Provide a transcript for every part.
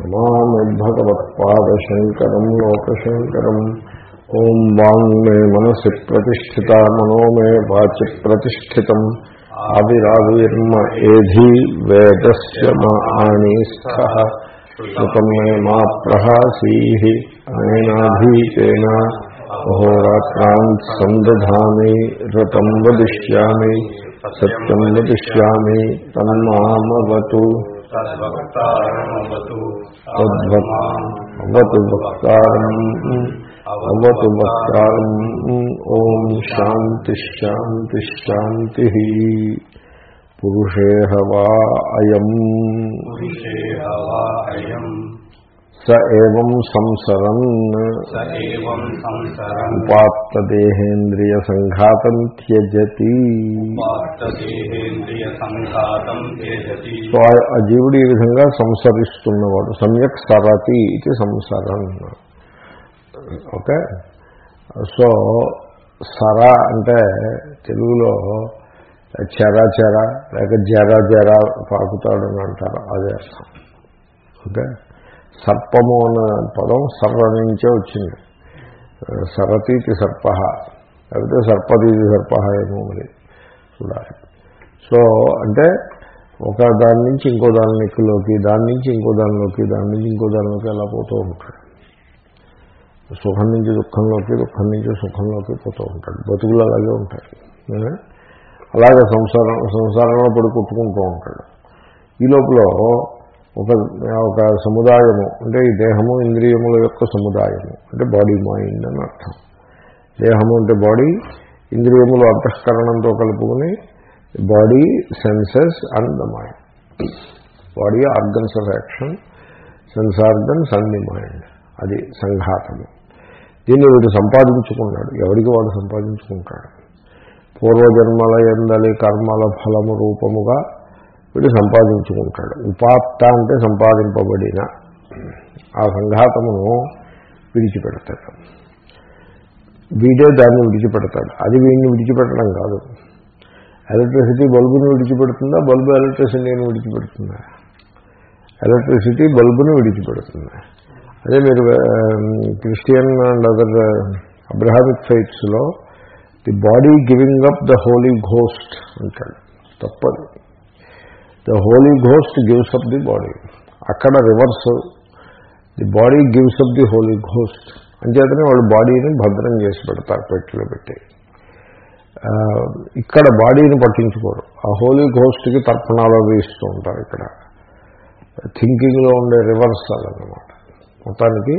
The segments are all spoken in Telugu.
నమామి భగవత్పాదశంకరం లోకశంకరం ఓం వాంగ్ మే మనసి ప్రతిష్ఠిత మనో మే వాచి ప్రతిష్ఠితం ఆవిరావిర్మ ఏధి వేదస్ మా శృతం మే మా ప్రహాసీ అనేనాధీతేన అహోరాత్రాన్ సందధామి రతం వదిష్యామి సత్యం వదిష్యామి తన్మామవతు. అవతు వక్తారం అవతు వక్తారం. ఓం శాంతి శాంతి శాంతి. పురుషే వా అయం. స ఏం సంసరన్ ఉపాత్తదేహేంద్రియ సంఘాతం త్యజతి. సో ఆ- ఆ జీవుడు ఈ విధంగా సంసరిస్తున్నవాడు. సమ్యక్ సరతి ఇది సంసరన్. ఓకే? సో సర అంటే తెలుగులో చెర చెర లేక జర జర పాకుతాడు అని అంటారు. అదే అర్థం. ఓకే? సర్పము అన్న పదం సర్ర నుంచే వచ్చింది. సరతీతి సర్ప. లేకపోతే సర్పతీతి సర్ప ఏమో మరి చూడాలి. సో అంటే ఒక దాని నుంచి ఇంకో దాని నెక్కిలోకి దాని నుంచి ఇంకో దానిలోకి దాని నుంచి ఇంకో దానిలోకి అలా పోతూ ఉంటాడు. సుఖం నుంచి దుఃఖంలోకి దుఃఖం నుంచి సుఖంలోకి పోతూ ఉంటాడు. బతుకులు అలాగే ఉంటాయి. అలాగే సంసారం సంసారంలో పడి కొట్టుకుంటూ ఉంటాడు. ఈ లోపల ఒక ఒక సముదాయము. అంటే ఈ దేహము ఇంద్రియముల యొక్క సముదాయము. అంటే బాడీ మైండ్ అని అర్థం. దేహము అంటే బాడీ ఇంద్రియములు అంతఃకరణంతో కలుపుకుని body senses and the mind body organs of action sense organs and the mind అది సంఘాతము. దీన్ని వీడు సంపాదించుకున్నాడు. ఎవరికి వాడు సంపాదించుకుంటాడు? పూర్వజన్మల ఎందలి కర్మల ఫలము రూపముగా వీడు సంపాదించుకుంటాడు. ఉపాత్త అంటే సంపాదింపబడిన. ఆ సంఘాతమును విడిచిపెడతాడు. వీడే దాన్ని విడిచిపెడతాడు. అది వీడిని విడిచిపెట్టడం కాదు. ఎలక్ట్రిసిటీ బల్బుని విడిచిపెడుతుందా? బల్బు ఎలక్ట్రిసిటీని విడిచిపెడుతుందా? ఎలక్ట్రిసిటీ బల్బుని విడిచిపెడుతుంది? అదే మీరు Christian and other Abrahamic ఫైట్స్లో the body giving up the Holy Ghost అంటాడు. తప్పదు. The Holy Ghost gives up the body అక్కడ reverse the body gives up the Holy Ghost అంచేతనే వాళ్ళు బాడీని భద్రం చేసి పెడతారు పెట్టిలో పెట్టి. ఇక్కడ బాడీని పట్టించుకోరు. ఆ హోలీ ఘోస్ట్కి తర్పణాలు అవి ఇస్తూ ఉంటారు ఇక్కడ. థింకింగ్లో ఉండే రివర్సల్ అన్నమాట మొత్తానికి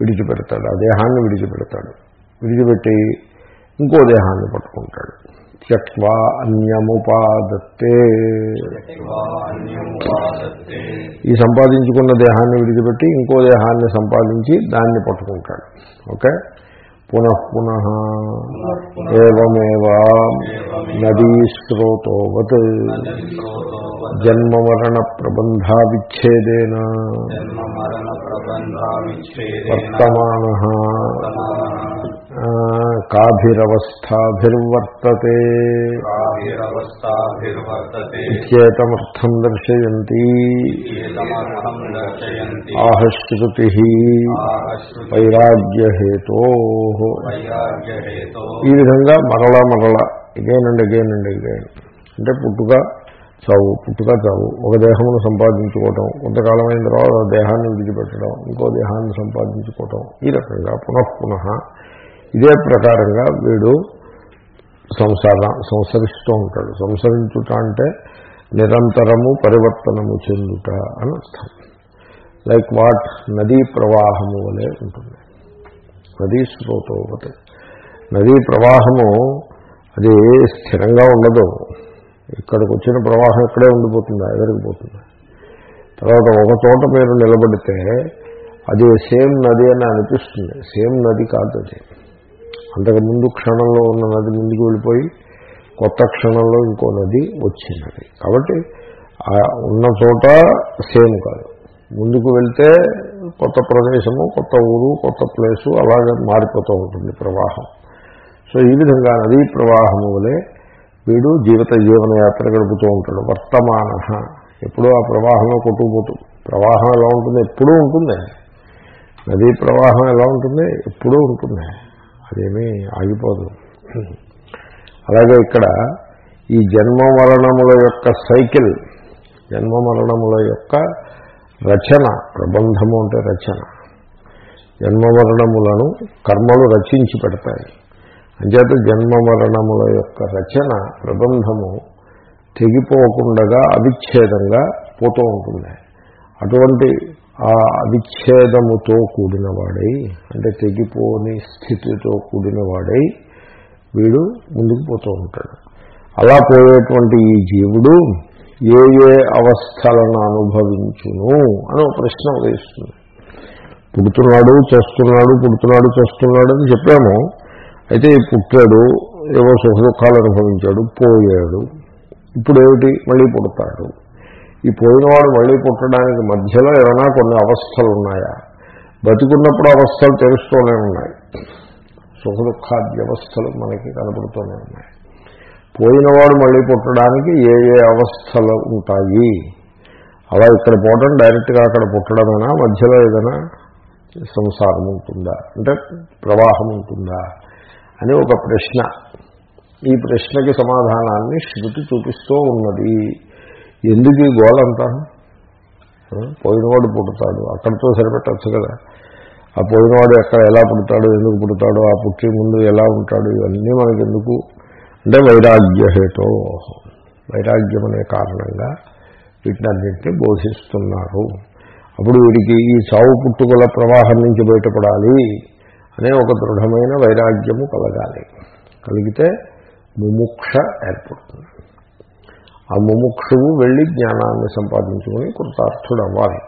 విడిచిపెడతాడు. ఆ దేహాన్ని విడిచిపెడతాడు. విడిచిపెట్టి ఇంకో దేహాన్ని పట్టుకుంటాడు. త్యక్వా అన్యముపాదత్తే ఈ సంపాదించుకున్న దేహాన్ని విడిచిపెట్టి ఇంకో దేహాన్ని సంపాదించి దాన్ని పట్టుకుంటాడు. ఓకే? పునః ఏమేవా నదీ స్రోతోవత్ జన్మమరణ ప్రబంధ విచ్ఛేదేన వర్తమాన కాభిరవస్థాభిర్వర్తతే. ఇత్యేతమర్థం దర్శయంతి. ఆహశ్రుతి. వైరాగ్యహేతో. ఈ విధంగా మరలా మరలా ఇగైన్ అండ్ అండ్ అగైన్ అంటే పుట్టుక చావు పుట్టుక చావు ఒక దేహమును సంపాదించుకోవటం కొంతకాలం అయిన తర్వాత దేహాన్ని విడిచిపెట్టడం ఇంకో దేహాన్ని సంపాదించుకోవటం ఈ రకంగా పునఃపునః ఇదే ప్రకారంగా వీడు సంసార సంసరిస్తూ ఉంటాడు. సంసరించుట అంటే నిరంతరము పరివర్తనము చెందుట అని అర్థం. లైక్ వాట్ నదీ ప్రవాహము వలె ఉంటుంది. నదీ స్రోతోపతి నదీ ప్రవాహము అది స్థిరంగా ఉండదు. ఇక్కడికి వచ్చిన ప్రవాహం ఇక్కడే ఉండిపోతుంది ఎదరికిపోతుంది తర్వాత ఒక చోట మీరు నిలబడితే అది సేమ్ నది అని అనిపిస్తుంది. సేమ్ నది కాదు అది. అంతకు ముందు క్షణంలో ఉన్న నది ముందుకు వెళ్ళిపోయి కొత్త క్షణంలో ఇంకో నది వచ్చినది. కాబట్టి ఉన్న చోట సేమ్ కాదు. ముందుకు వెళ్తే కొత్త ప్రదేశము కొత్త ఊరు కొత్త ప్లేసు అలాగే మారిపోతూ ఉంటుంది ప్రవాహం. సో ఈ విధంగా నదీ ప్రవాహము వలె వీడు జీవిత జీవనయాత్ర గడుపుతూ ఉంటాడు. వర్తమాన. ఎప్పుడూ ఆ ప్రవాహంలో కొట్టుకుపోతుంది ప్రవాహం ఎలా ఉంటుంది? ఎప్పుడూ ఉంటుంది. నదీ ప్రవాహం ఎలా ఉంటుంది? ఎప్పుడూ ఉంటుంది. అదేమీ ఆగిపోదు. అలాగే ఇక్కడ ఈ జన్మ మరణముల యొక్క సైకిల్ జన్మ మరణముల యొక్క రచన ప్రబంధము అంటే రచన. జన్మ మరణములను కర్మలు రచించి పెడతాయి. అంచేత జన్మ మరణముల యొక్క రచన ప్రబంధము తెగిపోకుండా అవిచ్ఛేదంగా పోతూ ఉంటుంది. అటువంటి ఆ అవిచ్ఛేదముతో కూడిన వాడై అంటే తెగిపోని స్థితితో కూడిన వాడై వీడు ముందుకు పోతూ ఉంటాడు. అలా పోయేటువంటి ఈ జీవుడు ఏ ఏ అవస్థలను అనుభవించును అని ఒక ప్రశ్న ఉదయిస్తుంది. పుడుతున్నాడు చేస్తున్నాడు పుడుతున్నాడు చేస్తున్నాడు అని చెప్పాము. అయితే పుట్టాడు ఏవో సుఖ దుఃఖాలు అనుభవించాడు పోయాడు. ఇప్పుడు ఏమిటి? మళ్ళీ పుడతాడు. ఈ పోయినవాడు మళ్ళీ పుట్టడానికి మధ్యలో ఏమైనా కొన్ని అవస్థలు ఉన్నాయా బతికున్నప్పుడు అవస్థలు తెలుస్తూనే ఉన్నాయి. సుఖ దుఃఖాద్యవస్థలు మనకి కనపడుతూనే ఉన్నాయి. పోయినవాడు మళ్ళీ పుట్టడానికి ఏ ఏ అవస్థలు ఉంటాయి? అలా ఇక్కడ పోవడం డైరెక్ట్గా అక్కడ పుట్టడమైనా? మధ్యలో ఏదైనా సంసారం ఉంటుందా? అంటే ప్రవాహం ఉంటుందా? అని ఒక ప్రశ్న. ఈ ప్రశ్నకి సమాధానాన్ని శృతి చూపిస్తూ ఉన్నది. ఎందుకు ఈ గోలంతా పోయినవాడు పుడతాడు. అక్కడితో సరిపెట్టచ్చు కదా. ఆ పోయినవాడు ఎక్కడ ఎలా పుడతాడు ఎందుకు పుడతాడు ఆ పుట్టి ముందు ఎలా ఉంటాడు ఇవన్నీ మనకెందుకు? అంటే వైరాగ్యహేతో. వైరాగ్యం అనే కారణంగా వీటినన్నింటినీ బోధిస్తున్నారు. అప్పుడు వీడికి ఈ చావు పుట్టుకల ప్రవాహం నుంచి బయటపడాలి అనే ఒక దృఢమైన వైరాగ్యము కలగాలి. కలిగితే ముముక్ష ఏర్పడుతుంది. ఆ ముముక్షువు వెళ్ళి జ్ఞానాన్ని సంపాదించుకుని కృతార్థుడు అవ్వాలి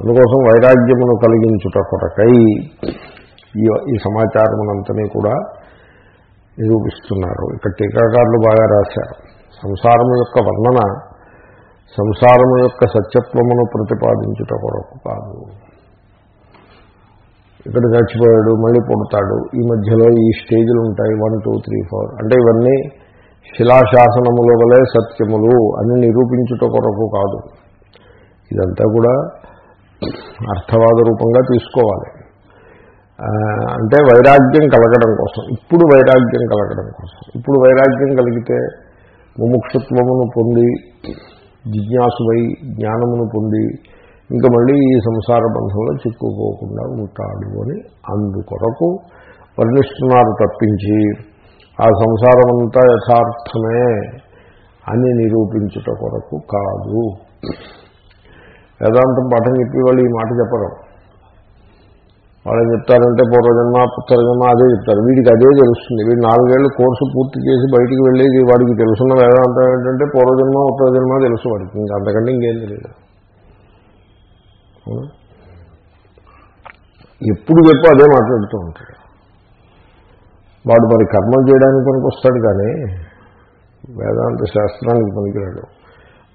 అందుకోసం వైరాగ్యమును కలిగించుట కొరకై ఈ ఈ సమాచారమునంతని కూడా నిరూపిస్తున్నారు. ఇక్కడ టీకాకారులు బాగా రాశారు. సంసారము యొక్క వర్ణన సంసారము యొక్క సత్యత్వమును ప్రతిపాదించుట కొరకు కాదు. ఇక్కడ చచ్చిపోయాడు మళ్ళీ పుడతాడు. ఈ మధ్యలో ఈ స్టేజ్లు ఉంటాయి వన్ టూ త్రీ ఫోర్. అంటే ఇవన్నీ శిలాశాసనముల వలె సత్యములు అని నిరూపించుట కొరకు కాదు. ఇదంతా కూడా అర్థవాద రూపంగా తీసుకోవాలి. అంటే వైరాగ్యం కలగడం కోసం ఇప్పుడు వైరాగ్యం కలగడం కోసం. ఇప్పుడు వైరాగ్యం కలిగితే ముముక్షత్వమును పొంది జిజ్ఞాసువై జ్ఞానమును పొంది ఇంకా మళ్ళీ ఈ సంసార బంధంలో చిక్కుపోకుండా ఉంటాడు అని అందుకొరకు వర్ణిస్తున్నారు తప్పించి ఆ సంసారం అంతా యథార్థమే అని నిరూపించుట కొరకు కాదు. వేదాంతం పాఠం చెప్పి వాళ్ళు ఈ మాట చెప్పరు. వాళ్ళు చెప్తారంటే పూర్వజన్మ పుత్రజన్మ అదే చెప్తారు. వీడికి అదే తెలుస్తుంది. వీడు నాలుగేళ్ళు కోర్సు పూర్తి చేసి బయటికి వెళ్ళేది వాడికి తెలుసున్న వేదాంతం ఏంటంటే పూర్వజన్మ ఉత్తరజన్మ తెలుసు వాడికి. ఇంకా అంతకంటే ఇంకేం తెలియదు. ఎప్పుడు చెప్పు అదే మాట్లాడుతూ ఉంటాడు. వాడు మరి కర్మం చేయడానికి పనికొస్తాడు కానీ వేదాంత శాస్త్రానికి పనికిరాడు.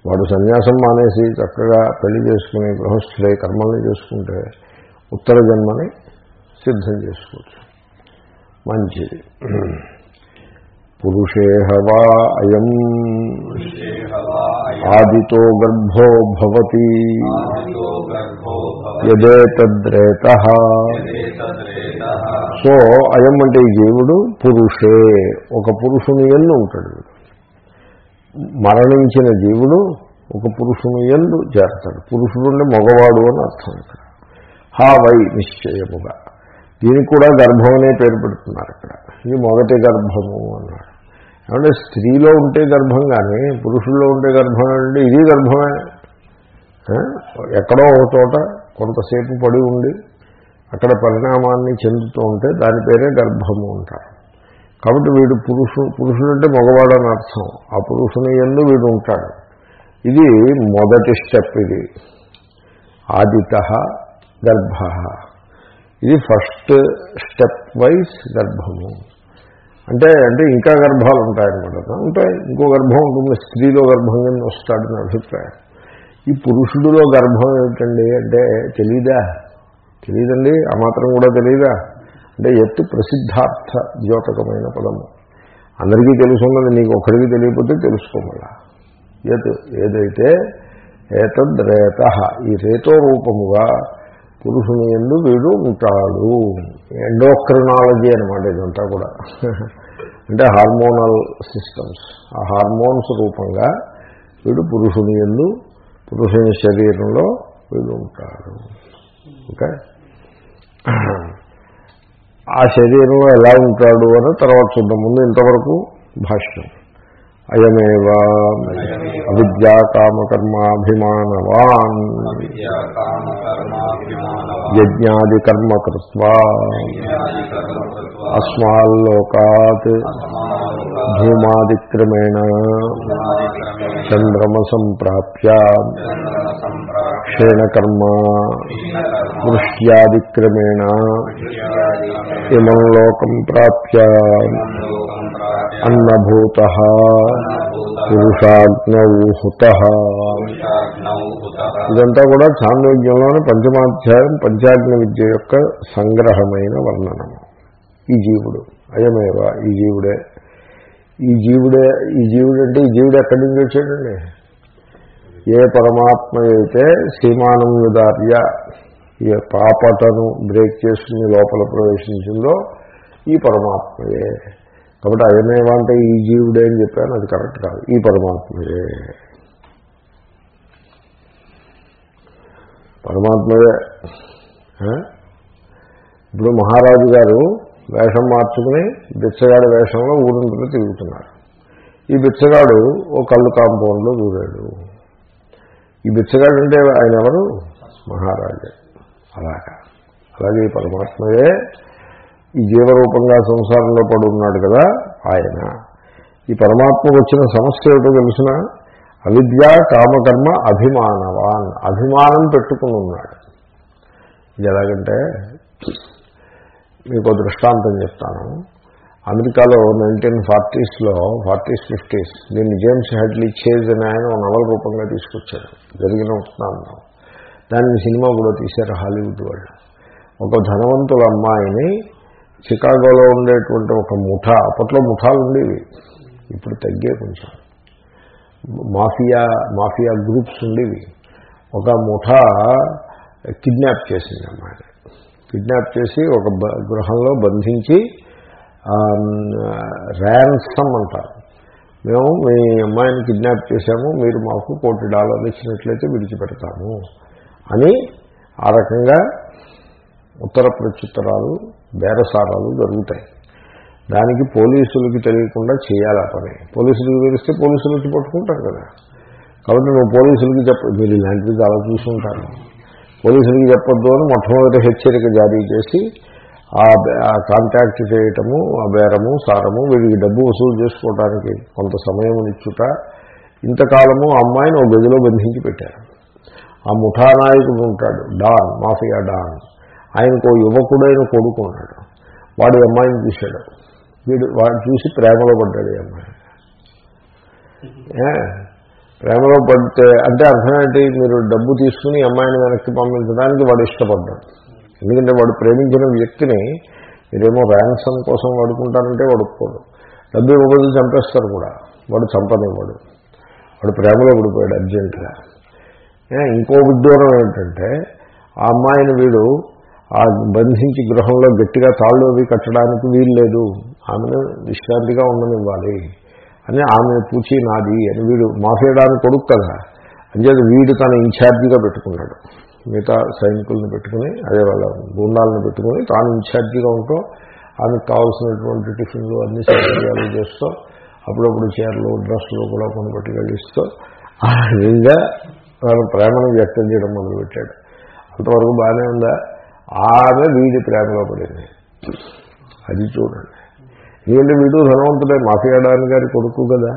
వాడు సన్యాసం మానేసి చక్కగా పెళ్ళి చేసుకుని గృహస్థులై కర్మల్ని చేసుకుంటే ఉత్తర జన్మని సిద్ధం చేసుకోవచ్చు. మంచిది. పురుషేహవా అయం. ఆదితో గర్భో భవతి. యదేతద్రేత. సో అయం అంటే ఈ జీవుడు పురుషే. ఒక పురుషుని ఎల్లు ఉంటాడు. మరణించిన జీవుడు ఒక పురుషుని ఎల్లు చేస్తాడు పురుషుడు అంటే మగవాడు అని అర్థం ఇక్కడ. హా వై నిశ్చయముగా. దీనికి కూడా గర్భం అనే పేరు పెడుతున్నారు ఇక్కడ. ఇది మొదటి గర్భము అన్నాడు. ఏమంటే స్త్రీలో ఉంటే గర్భం కానీ పురుషుల్లో ఉంటే గర్భం అంటే ఇది గర్భమే. ఎక్కడో ఒక చోట కొంతసేపు పడి ఉండి అక్కడ పరిణామాన్ని చెందుతూ ఉంటే దాని పేరే గర్భము అంటారు. కాబట్టి వీడు పురుషుడు అంటే మగవాడు అని అర్థం. ఆ పురుషుని ఎందు వీడు ఉంటాడు. ఇది మొదటి స్టెప్ ఇది. ఆదిత గర్భ. ఇది ఫస్ట్ స్టెప్ వైజ్ గర్భము. అంటే అంటే ఇంకా గర్భాలు ఉంటాయన్నమాట. ఉంటాయి ఇంకో గర్భం ఉంటుంది. స్త్రీలో గర్భం కింద వస్తాడని అభిప్రాయం. ఈ పురుషుడిలో గర్భం ఏమిటండి అంటే తెలీదా? తెలియదండి ఆ మాత్రం కూడా తెలియదా అంటే ఎత్తు ప్రసిద్ధార్థ ద్యోతకమైన పదము. అందరికీ తెలుసున్నది నీకు ఒక్కడికి తెలియకపోతే తెలుసుకోమలా ఎత్ ఏదైతే ఏతద్ రేత ఈ రేతో రూపముగా పురుషుని ఎందు వీడు ఉంటాడు. ఎండోక్రినాలజీ అనమాట ఇదంతా కూడా. అంటే హార్మోనల్ సిస్టమ్స్. ఆ హార్మోన్స్ రూపంగా వీడు పురుషుని ఎందు పురుషుని శరీరంలో వీడు ఉంటాడు. ఓకే? ఆ శరీరంలో ఎలా ఉంటాడు అని తర్వాత చూద్దాం. ముందు ఇంతవరకు భాష్యం. అయమేవా అవిద్యా కామకర్మాభిమానవాన్. యజ్ఞాది కర్మకృత్వా అస్మాల్లోకాత్ భూమాదిక్రమేణ జ్ఞాదిక్రమేణ చంద్రమ విశేషేణ కర్మ దృష్ట్యాదిక్రమేణ ఇమం లోకం ప్రాప్య అన్నభూత పురుషాగ్నౌహుత ఇదంతా కూడా చాంద్రోగ్యంలోని పంచమాధ్యాయం పంచాగ్ని విద్య యొక్క సంగ్రహమైన వర్ణనము. ఈ జీవుడు అయమేవ? ఈ జీవుడే. ఈ జీవుడే ఈ జీవుడు అంటే ఈ జీవుడు ఎక్కడి నుంచి వచ్చాడండి? ఏ పరమాత్మ అయితే సీమానం విదార్య ఈ పాపటను బ్రేక్ చేసుకుని లోపల ప్రవేశించిందో ఈ పరమాత్మయే. కాబట్టి అయమేవ అంటే ఈ జీవుడే అని చెప్పాను అది కరెక్ట్ కాదు. ఈ పరమాత్మయే. పరమాత్మయే. ఇప్పుడు మహారాజు గారు వేషం మార్చుకుని బిచ్చగాడి వేషంలో ఊరింటిలో తిరుగుతున్నారు. ఈ బిచ్చగాడు ఓ కళ్ళు కాంపౌండ్లో దూరాడు. ఈ బిచ్చగాడు అంటే ఆయన ఎవరు? మహారాజే. అలాగా. అలాగే ఈ పరమాత్మయే ఈ జీవరూపంగా సంసారంలో పడి ఉన్నాడు కదా ఆయన. ఈ పరమాత్మకు వచ్చిన సమస్య ఏమిటో తెలిసిన? అవిద్య కామకర్మ అభిమానవాన్. అభిమానం పెట్టుకుని ఉన్నాడు. ఇది ఎలాగంటే మీకు దృష్టాంతం చెప్తాను. అమెరికాలో నైన్టీన్ ఫార్టీస్లో ఫార్టీస్ ఫిఫ్టీస్ దీన్ని జేమ్స్ హెడ్లీ చేజ్ అని ఆయన నవల రూపంగా తీసుకొచ్చారు. జరిగిన వృత్తాంతం దాన్ని సినిమా కూడా తీశారు హాలీవుడ్ వాళ్ళు. ఒక ధనవంతుల అమ్మాయిని చికాగోలో ఉండేటువంటి ఒక ముఠా అప్పట్లో ముఠాలు ఉండేవి ఇప్పుడు తగ్గే కొంచెం. మాఫియా మాఫియా గ్రూప్స్ ఉండేవి. ఒక ముఠా కిడ్నాప్ చేసింది అమ్మాయిని. కిడ్నాప్ చేసి ఒక బ- గృహంలో బంధించి ర్యాన్సమ్ అంటారు. మేము మీ అమ్మాయిని కిడ్నాప్ చేశాము మీరు మాకు కోటి డాలర్లు ఇచ్చినట్లయితే విడిచిపెడతాము అని ఆ రకంగా ఉత్తర ప్రత్యుత్తరాలు బేరసారాలు జరుగుతాయి. దానికి పోలీసులకి తెలియకుండా చేయాలి ఆ పని. పోలీసులకు తెలిస్తే పోలీసులు వచ్చి పట్టుకుంటారు కదా. కాబట్టి నువ్వు పోలీసులకి చెప్ప మీరు ఇలాంటివి చాలా చూసుకుంటాను పోలీసులకి చెప్పొద్దు అని మొట్టమొదటి హెచ్చరిక జారీ చేసి ఆ ఆ కాంటాక్ట్ చేయటము ఆ బేరము సారము వీడికి డబ్బు వసూలు చేసుకోవడానికి కొంత సమయం ఇచ్చుట ఇంతకాలము ఆ అమ్మాయిని ఒక గదిలో బంధించి పెట్టారు. ఆ ముఠా నాయకుడు ఉంటాడు డాన్ మాఫియా డాన్. ఆయనకు ఓ యువకుడైన కొడుకు ఉన్నాడు. వాడు అమ్మాయిని చూశాడు. వీడు వాడు చూసి ప్రేమలో పడ్డాడు ఈ అమ్మాయి. ప్రేమలో పడితే అంటే అర్థం ఏంటి? మీరు డబ్బు తీసుకుని అమ్మాయిని వెనక్కి పంపించడానికి వాడు ఇష్టపడ్డాడు. ఎందుకంటే వాడు ప్రేమించిన వ్యక్తిని మీరేమో ర్యాన్సమ్ కోసం వాడుకుంటారంటే వాడుకోడు డబ్బు ఇవ్వబోదు చంపేస్తారు కూడా. వాడు చంపనివ్వడు. వాడు ప్రేమలో పడిపోయాడు అర్జెంటుగా. ఇంకో విడ్డూరం ఏంటంటే ఆ అమ్మాయిని వీడు ఆ బంధించి గృహంలో గట్టిగా తాళ్ళు అవి కట్టడానికి వీలు లేదు ఆమెను విశ్రాంతిగా ఉండనివ్వాలి అని ఆమె పూచి నాది అని వీడు మాఫియడానికి కొడుకు కదా. అంచేది వీడు తన ఇన్ఛార్జిగా పెట్టుకున్నాడు. మిగతా సైనికులను పెట్టుకుని అదే వాళ్ళ గుండాలను పెట్టుకుని తాను ఇన్ఛార్జిగా ఉంటూ ఆమెకు కావాల్సినటువంటి టిఫిన్లు అన్ని సౌకర్యాలు చేస్తూ అప్పుడప్పుడు చీరలు డ్రెస్సులు కూడా కొన్ని ఇస్తూ ఆ విధంగా తన ప్రేమను వ్యక్తం చేయడం మొదలుపెట్టాడు. అంతవరకు బాగానే ఉందా? ఆమె వీడి ప్రేమలో పడింది. అది చూడండి. ఎందుకంటే వీడు ధనవంతుడే? మాఫియాడాని గారి కొడుకు కదా.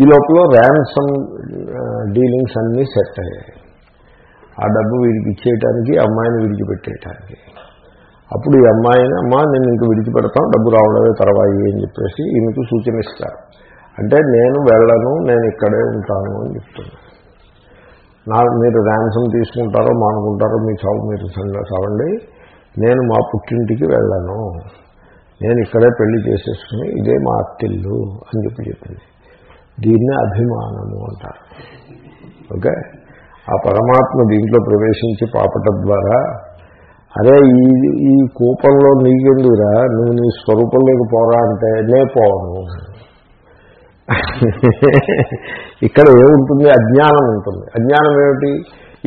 ఈ లోపల ర్యాన్సమ్ డీలింగ్స్ అన్నీ సెట్ అయ్యాయి. ఆ డబ్బు వీడికి ఇచ్చేయటానికి అమ్మాయిని విడిచిపెట్టేయటానికి అప్పుడు ఈ అమ్మాయిని అమ్మ నేను ఇంక విడిచిపెడతాం డబ్బు రావడమే తర్వాయి అని చెప్పేసి ఈమెకు సూచన ఇస్తారు. అంటే నేను వెళ్ళను నేను ఇక్కడే ఉంటాను అని చెప్తున్నాను నా మీరు ర్యాన్సమ్ తీసుకుంటారో మానుకుంటారో మీ చావు మీరు సంగ- చావండి. నేను మా పుట్టింటికి వెళ్ళను. నేను ఇక్కడే పెళ్ళి చేసేసుకుని ఇదే మా అత్తిల్లు అని చెప్పి చెప్పింది. దీన్నే అభిమానము అంటారు. ఓకే? ఆ పరమాత్మ దీంట్లో ప్రవేశించి పాపటం ద్వారా అరే ఈ ఈ కూపంలో నీకెందుకురా? నువ్వు నీ స్వరూపంలోకి పోరా అంటే నే పోను ఇక్కడ ఏముంటుంది? అజ్ఞానం ఉంటుంది. అజ్ఞానం ఏమిటి?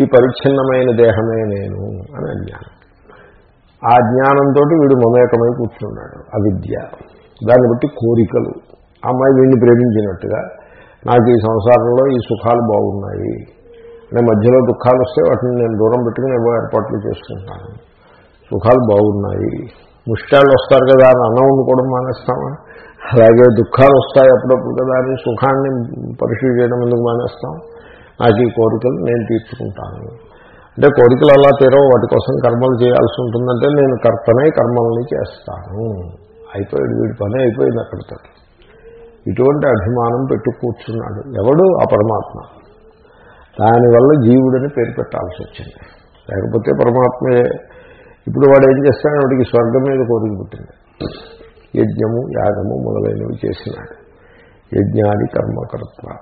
ఈ పరిచ్ఛిన్నమైన దేహమే నేను అని అజ్ఞానం. ఆ జ్ఞానంతో వీడు మమేకమై కూర్చున్నాడు. అవిద్య. దాన్ని బట్టి కోరికలు. అమ్మాయి వీడిని ప్రేమించినట్టుగా నాకు ఈ సంసారంలో ఈ సుఖాలు బాగున్నాయి. నేను మధ్యలో దుఃఖాలు వస్తే వాటిని నేను దూరం పెట్టుకుని ఏవో ఏర్పాట్లు చేసుకుంటాను సుఖాలు బాగున్నాయి. ముష్టాలు వస్తారు కదా అని అన్నం వండుకోవడం మానేస్తామా? అలాగే దుఃఖాలు వస్తాయి అప్పుడప్పుడు కదా అని సుఖాన్ని పరిశీలి చేయడం ఎందుకు మానేస్తాం? నాకు ఈ కోరికలు నేను తీర్చుకుంటాను. అంటే కోరికలు అలా తీరవు. వాటి కోసం కర్మలు చేయాల్సి ఉంటుందంటే నేను కర్తనై కర్మల్ని చేస్తాను. అయిపోయాడు వీడి పని అయిపోయింది అక్కడితో ఇటువంటి అభిమానం పెట్టు కూర్చున్నాడు. ఎవడు? ఆ పరమాత్మ. దానివల్ల జీవుడని పేరు పెట్టాల్సి వచ్చింది. లేకపోతే పరమాత్మయే ఇప్పుడు వాడు ఏం చేస్తాడు? వాడికి స్వర్గం మీద కోరిక పుట్టింది. యజ్ఞము యాగము మొదలైనవి చేసినాడు. యజ్ఞాది కర్మకర్త.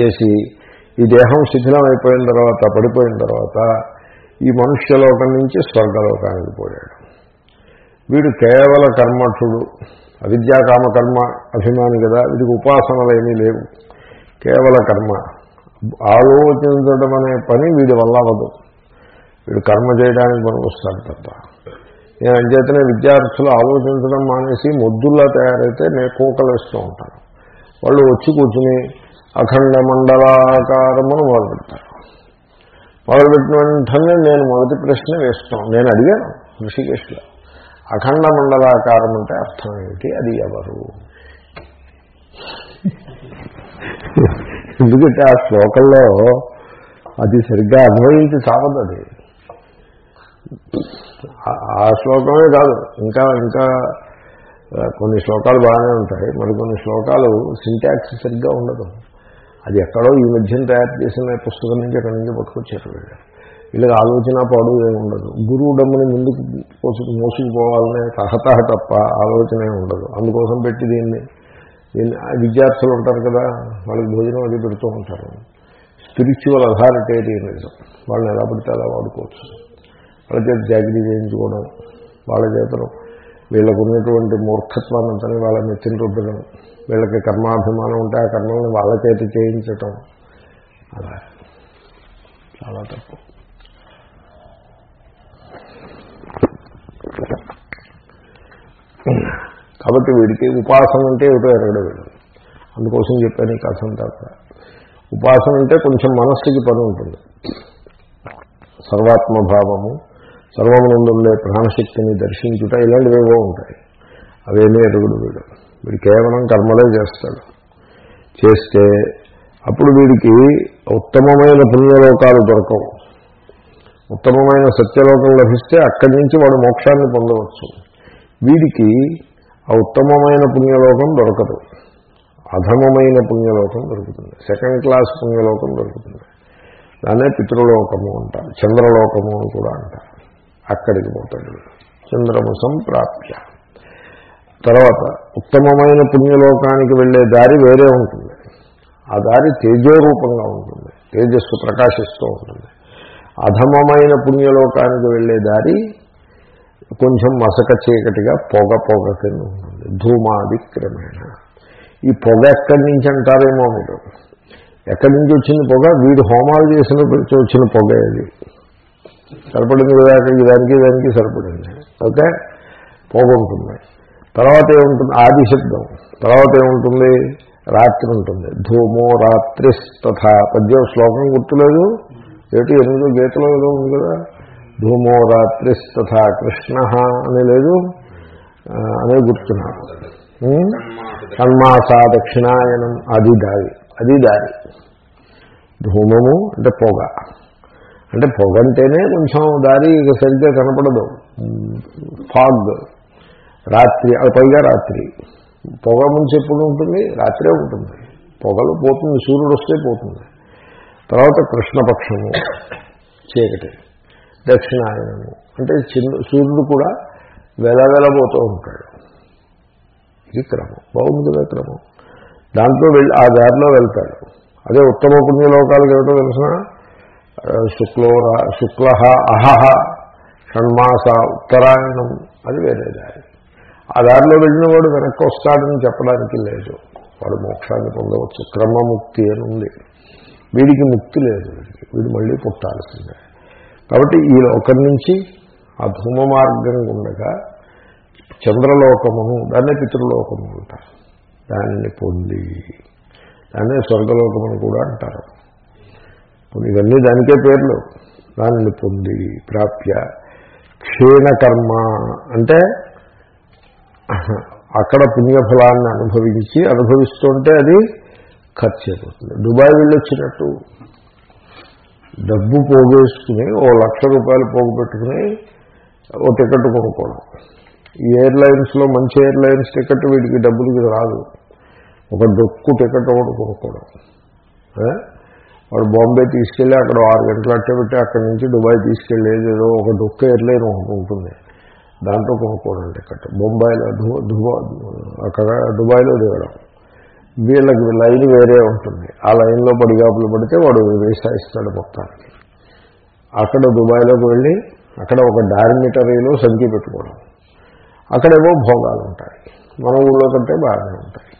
చేసి ఈ దేహం శిథిలం అయిపోయిన తర్వాత పడిపోయిన తర్వాత ఈ మనుష్యలోకం నుంచి స్వర్గలోకానికి పోయాడు. వీడు కేవల కర్మఠుడు. అవిద్యా కామకర్మ అభిమాని కదా. వీడికి ఉపాసనలు ఏమీ లేవు. కేవల కర్మ. ఆలోచించడం అనే పని వీడి వల్ల అవ్వదు. వీడు కర్మ చేయడానికి పనికొస్తాడు తప్ప. నేను అంచేతనే విద్యార్థులు ఆలోచించడం మానేసి మొద్దుల్లా తయారైతే నేను కూకలేస్తూ ఉంటాను. వాళ్ళు వచ్చి కూర్చుని అఖండ మండలాకారమును మొదలుపెడతారు. మొదలుపెట్టిన వెంటనే నేను మొదటి ప్రశ్న వేస్తాను. నేను అడిగాను ఋషికేశ్లో అఖండ మండలాకారం అంటే అర్థం ఏమిటి? అది ఎవరు? ఎందుకంటే ఆ శ్లోకంలో అది సరిగ్గా అన్వయించి చావదు అది. ఆ- శ్లోకమే కాదు. ఇంకా ఇంకా కొన్ని శ్లోకాలు బాగానే ఉంటాయి. మరి కొన్ని శ్లోకాలు సింటాక్స్ సరిగ్గా ఉండదు. అది ఎక్కడో ఈ మధ్యన తయారు చేసిన పుస్తకం నుంచి అక్కడి నుంచి పట్టుకొచ్చారు వీళ్ళు. వీళ్ళకి ఆలోచన పాడు ఏమి ఉండదు. గురువు డమ్ముని ముందుకు మోసుకు మోసుకుపోవాలనే తహతహ తప్ప ఆలోచన ఉండదు. అందుకోసం పెట్టి దీన్ని విద్యార్థులు ఉంటారు కదా వాళ్ళకి భోజనం అది పెడుతూ ఉంటారు. స్పిరిచువల్ అథారిటేరియనిజం వాళ్ళని ఎలా పడితే అలా వాడుకోవచ్చు. వాళ్ళ చేత జాగ్రత్త చేయించుకోవడం వాళ్ళ చేతను వీళ్ళకు ఉన్నటువంటి మూర్ఖత్వాన్నంతని వాళ్ళ నెత్తిన రుద్దడం వీళ్ళకి కర్మాభిమానం ఉంటే ఆ కర్మల్ని వాళ్ళ చేత చేయించటం. అలా. చాలా తప్పు. కాబట్టి వీడికి ఉపాసన అంటే ఏమిటో ఎరగడం వీడు అందుకోసం చెప్పాను ఈ కథ అంతా కూడా. ఉపాసన అంటే కొంచెం మనస్సుకి పని ఉంటుంది. సర్వాత్మభావము సర్వమునందుండే ప్రాణశక్తిని దర్శించుట ఇలాంటివేవో ఉంటాయి. అవేమీ ఎరుగుడు వీడు. వీడు కేవలం కర్మలే చేస్తాడు. చేస్తే అప్పుడు వీడికి ఉత్తమమైన పుణ్యలోకాలు దొరకవు. ఉత్తమమైన సత్యలోకం లభిస్తే అక్కడి నుంచి వాడు మోక్షాన్ని పొందవచ్చు. వీడికి ఆ ఉత్తమమైన పుణ్యలోకం దొరకదు. అధమమైన పుణ్యలోకం దొరుకుతుంది. సెకండ్ క్లాస్ పుణ్యలోకం దొరుకుతుంది. దాన్నే పితృలోకము అంటారు. చంద్రలోకము అని కూడా అంటారు. అక్కడికి పోతాడు. చంద్రము సంప్రాప్య. తర్వాత ఉత్తమమైన పుణ్యలోకానికి వెళ్ళే దారి వేరే ఉంటుంది. ఆ దారి తేజోరూపంగా ఉంటుంది. తేజస్సు ప్రకాశిస్తూ ఉంటుంది. అధమమైన పుణ్యలోకానికి వెళ్ళే దారి కొంచెం మసక చీకటిగా పొగ పొగ కింద ఉంటుంది. ధూమాది క్రమేణ ఈ పొగ ఎక్కడి నుంచి అంటారేమో మీరు? ఎక్కడి నుంచి వచ్చిన పొగ? వీడు హోమాలు చేసిన వచ్చిన పొగ ఇది సరిపడింది కదా దానికి దానికి సరిపడింది. ఓకే? పొగ ఉంటుంది. తర్వాత ఏముంటుంది? ఆది శబ్దం తర్వాత ఏముంటుంది? రాత్రి ఉంటుంది. ధూమో రాత్రిస్తథా పద్యం శ్లోకం గుర్తులేదు? ఏటి? ఎనిమిదో గీతలో ఏదో ఉంది కదా? ధూమో రాత్రిస్తథా కృష్ణ అని లేదు అనే గుర్తున్నాను ఉం? షణ్మాసా దక్షిణాయనం అది దారి అది దారి ధూమము అంటే పొగ. అంటే పొగ అంటేనే కొంచెం దారి ఇక సరిగ్గా కనపడదు. ఫాగ్. రాత్రి అది పైగా రాత్రి. పొగ ముంచి ఎప్పుడు ఉంటుంది? రాత్రే ఉంటుంది. పొగలు పోతుంది సూర్యుడు వస్తే పోతుంది. తర్వాత కృష్ణపక్షము చీకటి. దక్షిణాయనము. అంటే చిన్న సూర్యుడు కూడా వెలవెలబోతూ ఉంటాడు. ఇది క్రమం. బాగుంది కదా క్రమం. దాంట్లో వెళ్ళి ఆ దారిలో వెళ్తాడు. అదే ఉత్తమ పుణ్యలోకాలకు ఏమిటో తెలిసిన శుక్లోర శుక్ల అహహ షణ్మాస ఉత్తరాయణం. అది వేరే దారి. ఆ దారిలో వెళ్ళిన వాడు వెనక్కి వస్తాడని చెప్పడానికి లేదు. వాడు మోక్షాన్ని పొందవచ్చు. క్రమముక్తి అని ఉంది. వీడికి ముక్తి లేదు వీడికి. వీడు మళ్ళీ పుట్టాల్సిందే. కాబట్టి ఈ లోకం నుంచి ఆ ధూమ మార్గం ఉండగా చంద్రలోకమును దాన్నే పితృలోకము అంటారు. దానిని పొంది దాన్నే స్వర్గలోకమును కూడా అంటారు. ఇవన్నీ దానికే పేర్లు. దానిని పొంది ప్రాప్య క్షీణకర్మ అంటే అక్కడ పుణ్యఫలాన్ని అనుభవించి అనుభవిస్తుంటే అది ఖర్చు అయిపోతుంది. దుబాయ్ వెళ్ళొచ్చినట్టు. డబ్బు పోగేసుకుని ఓ లక్ష రూపాయలు పోగుపెట్టుకుని ఓ టికెట్ కొనుక్కోవడం. ఈ ఎయిర్లైన్స్లో మంచి ఎయిర్లైన్స్ టికెట్ వీడికి డబ్బులకి రాదు. ఒక డొక్కు టికెట్ ఒకటి కొనుక్కోవడం. వాడు బాంబే తీసుకెళ్ళి అక్కడ ఆరు గంటలు అట్టబెట్టి అక్కడి నుంచి దుబాయ్ తీసుకెళ్ళేది ఏదో ఒక డొక్క ఎయిర్లైన్ ఒకటి ఉంటుంది. దాంట్లో కొనుక్కోవడం టికెట్. బొంబాయిలో అక్కడ దుబాయ్లో దిగడం. వీళ్ళకి లైన్ వేరే ఉంటుంది. ఆ లైన్లో పడిగాపులు పడితే వాడు వేసాయిస్తాడు మొత్తానికి. అక్కడ దుబాయ్లోకి వెళ్ళి అక్కడ ఒక డార్మిటరీలో సంఖ్య పెట్టుకోవడం. అక్కడేవో భోగాలు ఉంటాయి. మన ఊళ్ళో కంటే బాగానే ఉంటాయి.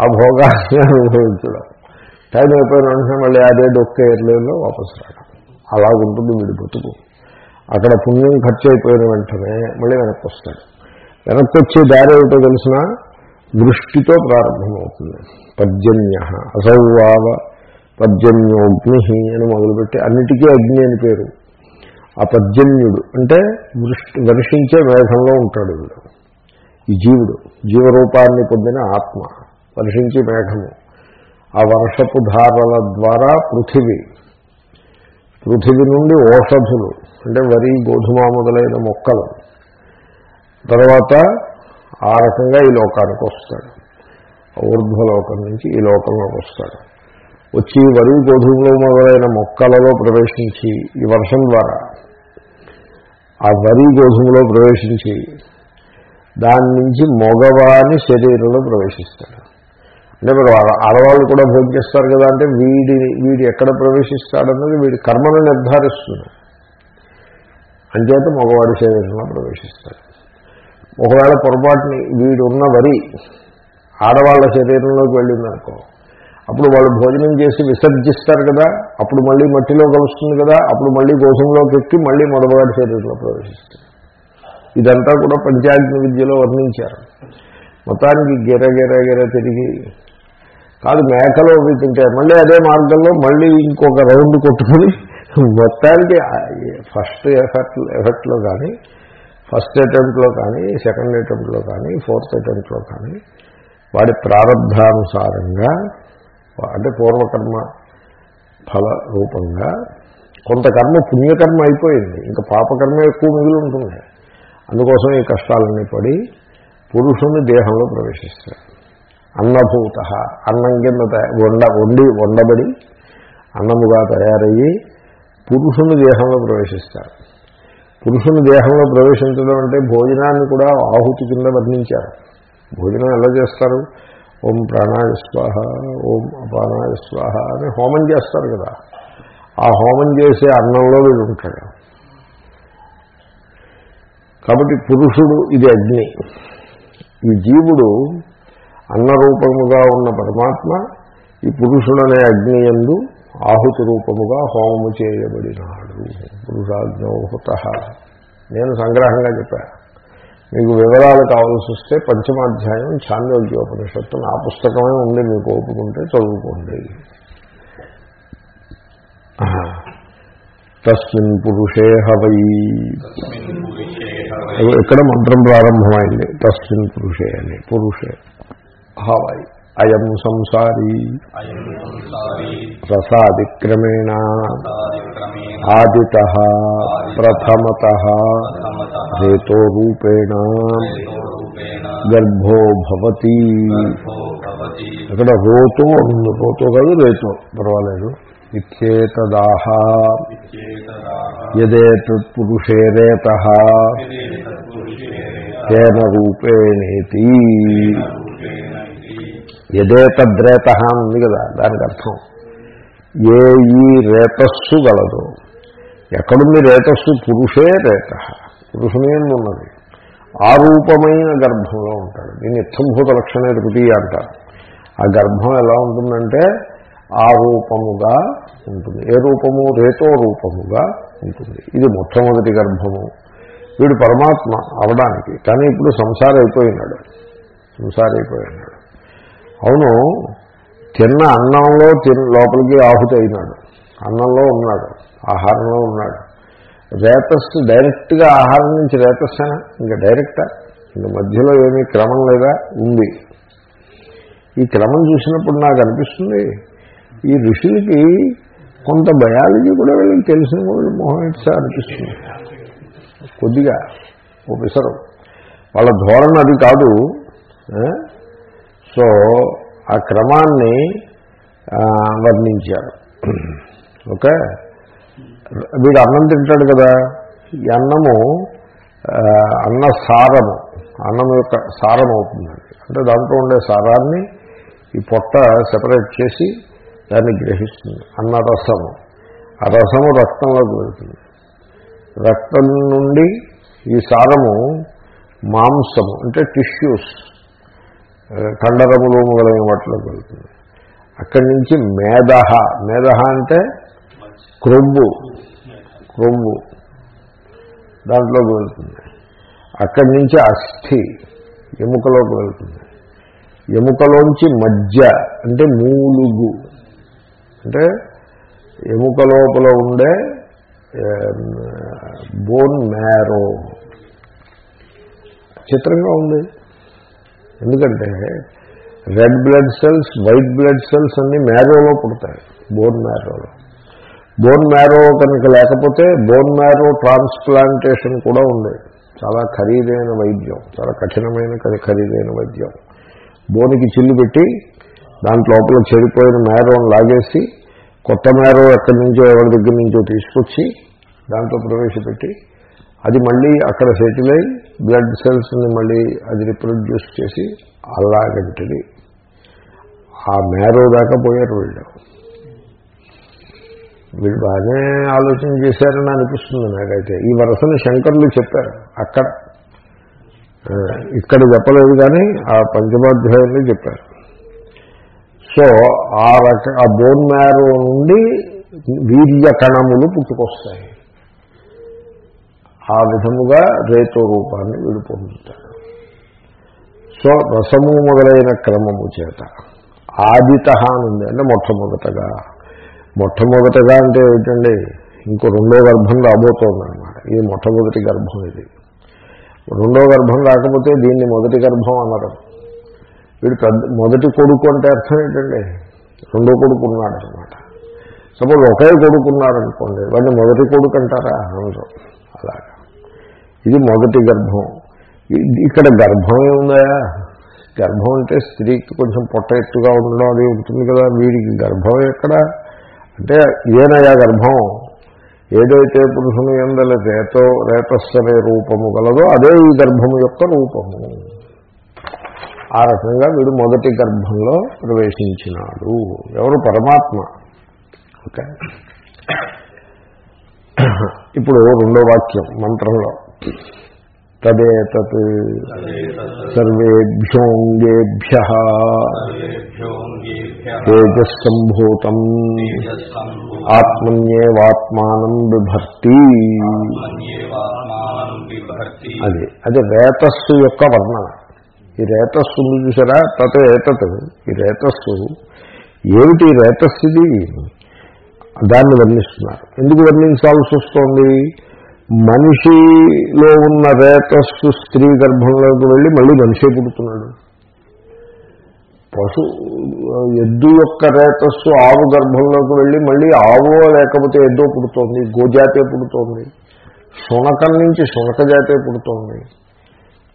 ఆ భోగాన్ని అనుభవించడం. టైం అయిపోయిన వెంటనే మళ్ళీ అదే డొక్క ఎయిర్లైన్లో వాపసు రావడం. అలాగుంటుంది వీడి బతుకు అక్కడ పుణ్యం ఖర్చు అయిపోయిన వెంటనే మళ్ళీ వెనక్కి వస్తాడు వెనక్కి వచ్చే దారి ఏమిటో తెలిసినా దృష్టితో ప్రారంభమవుతుంది. పర్జన్య అసౌవావ పర్జన్యోగ్ని అని మొదలుపెట్టి అన్నిటికీ అగ్ని అని పేరు. ఆ పర్జన్యుడు అంటే వృష్టి వర్షించే మేఘంలో ఉంటాడు వీడు. ఈ జీవుడు జీవరూపాన్ని పొందిన ఆత్మ వర్షించే మేఘము. ఆ వర్షపు ధారల ద్వారా పృథివీ. పృథివీ నుండి ఓషధులు అంటే వరి గోధుమ మొదలైన మొక్కలు. తర్వాత ఆ రకంగా ఈ లోకానికి వస్తాడు. ఊర్ధ్వలోకం నుంచి ఈ లోకంలోకి వస్తాడు. వచ్చి వరి గోధుమలో మొదలైన మొక్కలలో ప్రవేశించి ఈ వర్షం ద్వారా ఆ వరి గోధుమలో ప్రవేశించి దాని నుంచి మగవాని శరీరంలో ప్రవేశిస్తాడు. అంటే మరి ఆడవాళ్ళు కూడా భోజనం చేస్తారు కదా అంటే వీడి వీడి ఎక్కడ ప్రవేశిస్తాడన్నది వీడి కర్మను నిర్ధారిస్తుంది. అంచేత మగవాడి శరీరంలో ప్రవేశిస్తాడు. ఒకవేళ పొరపాటుని వీడు ఉన్న వరి ఆడవాళ్ళ శరీరంలోకి వెళ్ళిందనుకో అప్పుడు వాళ్ళు భోజనం చేసి విసర్జిస్తారు కదా అప్పుడు మళ్ళీ మట్టిలో కలుస్తుంది కదా అప్పుడు మళ్ళీ గోసంలోకి ఎక్కి మళ్ళీ మగవాడి శరీరంలో ప్రవేశిస్తుంది. ఇదంతా కూడా పంచాగ్ని విద్యలో వర్ణించారు. మొత్తానికి గిర గిర గిర తిరిగి కాదు మేకలో అవి తింటారు మళ్ళీ అదే మార్గంలో మళ్ళీ ఇంకొక రౌండ్ కొట్టుకుని మొత్తానికి ఫస్ట్ ఎఫెక్ట్ ఎఫెక్ట్లో కానీ ఫస్ట్ అటెంప్ట్లో కానీ సెకండ్ అటెంప్ట్లో కానీ ఫోర్త్ అటెంప్ట్లో కానీ వాడి ప్రారంభానుసారంగా అంటే పూర్వకర్మ ఫల రూపంగా కొంత కర్మ పుణ్యకర్మ అయిపోయింది. ఇంకా పాపకర్మ ఎక్కువ మిగిలి ఉంటుంది. అందుకోసం ఈ కష్టాలన్నీ పడి పురుషుని దేహంలో ప్రవేశిస్తాడు అన్నభూత అన్నం కింద వండ వండి వండబడి అన్నముగా తయారయ్యి పురుషుని దేహంలో ప్రవేశిస్తాడు పురుషుని దేహంలో ప్రవేశించడం అంటే భోజనాన్ని కూడా ఆహుతి కింద వర్ణించారు. భోజనం ఎలా చేస్తారు? ఓం ప్రాణాయ స్వాహ ఓం అపానాయ స్వాహ అని హోమం చేస్తారు కదా. ఆ హోమం చేసే అన్నంలో వీడు ఉంటాడు. కాబట్టి పురుషుడు ఇది అగ్ని. ఈ జీవుడు అన్నరూపముగా ఉన్న పరమాత్మ ఈ పురుషుడనే అగ్ని ఎందు ఆహుతి రూపముగా హోమము చేయబడినాడు. పురుషాజ్ఞోహుత నేను సంగ్రహంగా చెప్పాను మీకు వివరాలు కావాల్సి వస్తే పంచమాధ్యాయం ఛాందోగ్యోపనిషత్తు నా పుస్తకమే ఉంది మీకు ఒప్పుకుంటే చదువుకోండి. తస్మిన్ పురుషే హవై. ఇక్కడ మంత్రం ప్రారంభమైంది? తస్మిన్ పురుషే అని. పురుషే హవై. అయం సంసారీ అయం సంసారీ రసాదిక్రమేణ సాదిక్రమేణ ఆదిత ప్రథమత ప్రథమతః హేతో రూపేణ రూపేణ గర్భో భవతి గర్భో భవతి ఇక్కడ రోతో ఉంది రోతో కాదు రేతో పర్వాలేదు। ఇత్యేతదాహ ఇత్యేతదాహ యదేతత్ పురుషే రేత పురుషే తేన రూపేణేతి। రూపేణ ఇది యదేతద్రేత అని ఉంది కదా దానికి అర్థం. ఏ ఈ రేతస్సు గలదు. ఎక్కడుంది రేతస్సు? పురుషే రేత. పురుషుని ఉన్నది. ఆ రూపమైన గర్భంలో ఉంటాడు. దీన్ని ఇత్తంభూత లక్షణే తృతీయ అంటారు. ఆ గర్భం ఎలా ఉంటుందంటే ఆ రూపముగా ఉంటుంది. ఏ రూపము? రేతో రూపముగా ఉంటుంది. ఇది మొట్టమొదటి గర్భము. వీడు పరమాత్మ అవడానికి. కానీ ఇప్పుడు సంసార అయిపోయినాడు అయిపోయినాడు అవును తిన్న అన్నంలో తిన్న లోపలికి ఆహుతి అయినాడు. అన్నంలో ఉన్నాడు ఆహారంలో ఉన్నాడు. రేతస్ డైరెక్ట్గా ఆహారం నుంచి రేతస్సేనా ఇంకా డైరెక్టా? ఇంకా మధ్యలో ఏమీ క్రమం లేదా? ఉంది. ఈ క్రమం చూసినప్పుడు నాకు అనిపిస్తుంది ఈ ఋషులకి కొంత బయాలజీ కూడా వీళ్ళకి తెలిసిన వాళ్ళు మోహన్ అనిపిస్తుంది. కొద్దిగా ఓ పిసరు వాళ్ళ ధోరణ అది కాదు సో ఆ క్రమాన్ని వర్ణించారు. ఓకే? వీడు అన్నం తింటాడు కదా? ఈ అన్నము అన్న సారము అన్నం యొక్క సారం అవుతుందండి. అంటే దాంట్లో ఉండే సారాన్ని ఈ పొట్ట సెపరేట్ చేసి దాన్ని గ్రహిస్తుంది. అన్న రసము. ఆ రసము రక్తంలోకి వెళ్తుంది. రక్తం నుండి ఈ సారము మాంసము అంటే టిష్యూస్. కండరములు మొదలైన వాటిలోకి వెళ్తుంది అక్కడి నుంచి మేధహ మేధహ అంటే క్రొవ్వు క్రొవ్వు దాంట్లోకి వెళ్తుంది అక్కడి నుంచి అస్థి ఎముకలోకి వెళ్తుంది. ఎముకలోంచి మధ్య అంటే మూలుగు. అంటే ఎముక లోపల ఉండే బోన్ మ్యారో. చిత్రంగా ఉంది. ఎందుకంటే red blood cells white blood cells అన్నీ మ్యారోలో పుడతాయి బోన్ మ్యారోలో. బోన్ మ్యారో కనుక లేకపోతే బోన్ మ్యారో ట్రాన్స్ప్లాంటేషన్ కూడా ఉంది చాలా ఖరీదైన వైద్యం చాలా కఠినమైన ఖరీదైన వైద్యం. బోనికి చిల్లు పెట్టి దాంట్ లోపల చెడిపోయిన మ్యారోని లాగేసి కొత్త మ్యారో ఎక్కడి నుంచో ఎవరి దగ్గర నుంచో తీసుకొచ్చి దాంట్లో ప్రవేశపెట్టి అది మళ్ళీ అక్కడ సెటిల్ అయి బ్లడ్ సెల్స్ని మళ్ళీ అది రిప్రొడ్యూస్ చేసి అలాగంటిది. ఆ మ్యారో దాకా పోయారు వీళ్ళు. వీళ్ళు బాగానే ఆలోచన చేశారని అనిపిస్తుంది నాకైతే. ఈ వరసను శంకర్లు చెప్పారు అక్కడ. ఇక్కడ చెప్పలేదు కానీ ఆ పంచమాధ్యాయంలో చెప్పారు. సో ఆ రక ఆ బోన్ మ్యారో నుండి వీర్య కణములు పుట్టుకొస్తాయి. ఆ విధముగా రేతో రూపాన్ని వీడు పొందుతాడు. సో రసము మొదలైన క్రమము చేత ఆదిత అని ఉంది. అంటే మొట్టమొదటగా. మొట్టమొదటగా అంటే ఏంటండి? ఇంకో రెండో గర్భం రాబోతోంది అనమాట ఇది మొట్టమొదటి గర్భం ఇది. రెండో గర్భం రాకపోతే దీన్ని మొదటి గర్భం అన్నారు వీడు పెద్ద మొదటి కొడుకు అంటే అర్థం ఏంటండి? రెండో కొడుకు ఉన్నాడు అనమాట సపోజ్ ఒకే కొడుకు ఉన్నారనుకోండి వాడిని మొదటి కొడుకు అంటారా? అనరు. అలాగా. ఇది మొదటి గర్భం. ఇక్కడ గర్భం ఏముందా? గర్భం అంటే స్త్రీకి కొంచెం పొట్ట ఎత్తుగా ఉండడం అది ఉంటుంది కదా. వీడికి గర్భం ఎక్కడ? అంటే ఏనయా గర్భం. ఏదైతే పురుషుని ఎందల రేతో రేతస్సనే రూపము గలదో అదే ఈ గర్భము యొక్క రూపము. ఆ రకంగా వీడు మొదటి గర్భంలో ప్రవేశించినాడు. ఎవరు? పరమాత్మ. ఓకే. ఇప్పుడు రెండో వాక్యం మంత్రంలో. తదేతత్ సర్వేభ్యోంగేభ్య తేజస్సంభూతం ఆత్మన్యేవాత్మానం బిభర్తి అది అది రేతస్సు యొక్క వర్ణన. ఈ రేతస్సు ఉంది చూసారా? తత ఏతత్. ఈ రేతస్సు ఏమిటి రేతస్సుది దాన్ని వర్ణిస్తున్నారు. ఎందుకు వర్ణించాల్సి వస్తోంది? మనిషిలో ఉన్న రేతస్సు స్త్రీ గర్భంలోకి వెళ్ళి మళ్ళీ మనిషే పుడుతున్నాడు. పశు ఎద్దు యొక్క రేతస్సు ఆవు గర్భంలోకి వెళ్ళి మళ్ళీ ఆవో లేకపోతే ఎద్దో పుడుతోంది గోజాతే పుడుతోంది శునకం నుంచి శునక జాతే పుడుతోంది.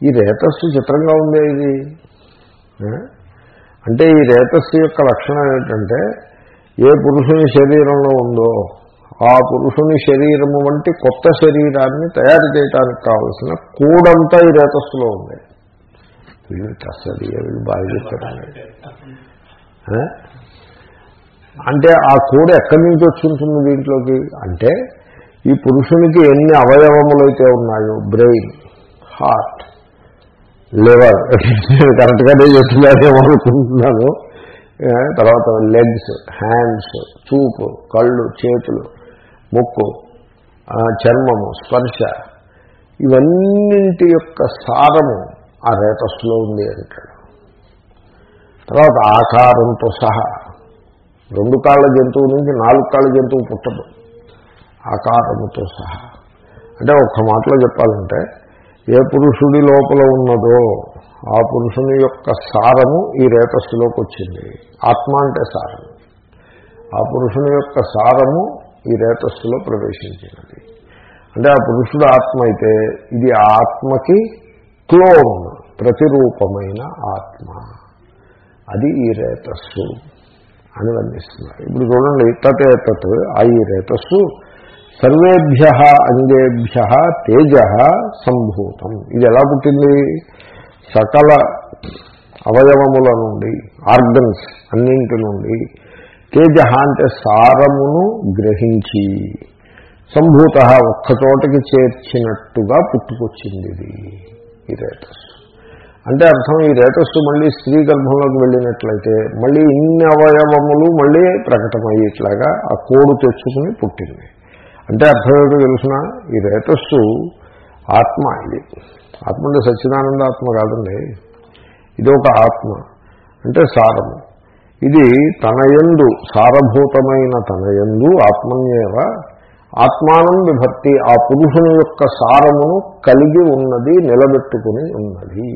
ఈ రేతస్సు చిత్రంగా ఉందే ఇది? అంటే ఈ రేతస్సు యొక్క లక్షణం ఏంటంటే ఏ పురుషుని శరీరంలో ఉందో ఆ పురుషుని శరీరము వంటి కొత్త శరీరాన్ని తయారు చేయడానికి కావలసిన కూడంతా ఈ రేతస్సులో ఉంది. వీళ్ళు అసలు వీళ్ళు బాగా చెప్తారండి అంటే ఆ కూడ ఎక్కడి నుంచి వచ్చింటుంది దీంట్లోకి? అంటే ఈ పురుషునికి ఎన్ని అవయవములైతే ఉన్నాయో బ్రెయిన్ హార్ట్ లివర్ నేను కరెక్ట్గానే చెప్తున్నానేమో అనుకుంటున్నాను తర్వాత లెగ్స్ హ్యాండ్స్ చూపు కళ్ళు చేతులు ముక్కు చర్మము స్పర్శ ఇవన్నింటి యొక్క సారము ఆ రేతస్సులో ఉంది అంటాడు తర్వాత ఆకారంతో సహా రెండు కాళ్ళ జంతువు నుంచి నాలుగు కాళ్ళ జంతువు పుట్టదు. ఆకారముతో సహా. అంటే ఒక్క మాటలో చెప్పాలంటే ఏ పురుషుడి లోపల ఉన్నదో ఆ పురుషుని యొక్క సారము ఈ రేతస్సులోకి వచ్చింది. ఆత్మ అంటే సారము ఆ పురుషుని యొక్క సారము ఈ రేతస్సులో ప్రవేశించినది. అంటే ఆ పురుషుడు ఆత్మ అయితే ఇది ఆత్మకి క్లోన్ ప్రతిరూపమైన ఆత్మ. అది ఈ రేతస్సు అని వర్ణిస్తున్నారు. ఇప్పుడు చూడండి తతే తత్ ఆ ఈ రేతస్సు సర్వేభ్య అంగేభ్య తేజ సంభూతం. ఇది ఎలా పుట్టింది? సకల అవయవముల నుండి ఆర్గన్స్ అన్నింటి నుండి తేజ అంటే సారమును గ్రహించి సంభూత ఒక్కచోటకి చేర్చినట్టుగా పుట్టుకొచ్చింది ఈ రేతస్సు. అంటే అర్థం ఈ రేతస్సు మళ్ళీ స్త్రీ గర్భంలోకి వెళ్ళినట్లయితే మళ్ళీ ఇన్ని అవయవములు మళ్ళీ ప్రకటమయ్యేట్లాగా ఆ కోడు తెచ్చుకుని పుట్టింది. అంటే అర్థం ఏంటో తెలుసిన? ఈ రేతస్సు ఆత్మ ఇది. ఆత్మ అంటే సచ్చిదానంద ఆత్మ కాదండి. ఇది ఒక ఆత్మ. అంటే సారము. ఇది తనయందు సారభూతమైన తనయందు ఆత్మన్యేవ ఆత్మానం విభక్తి ఆ పురుషుని యొక్క సారమును కలిగి ఉన్నది నిలబెట్టుకుని ఉన్నది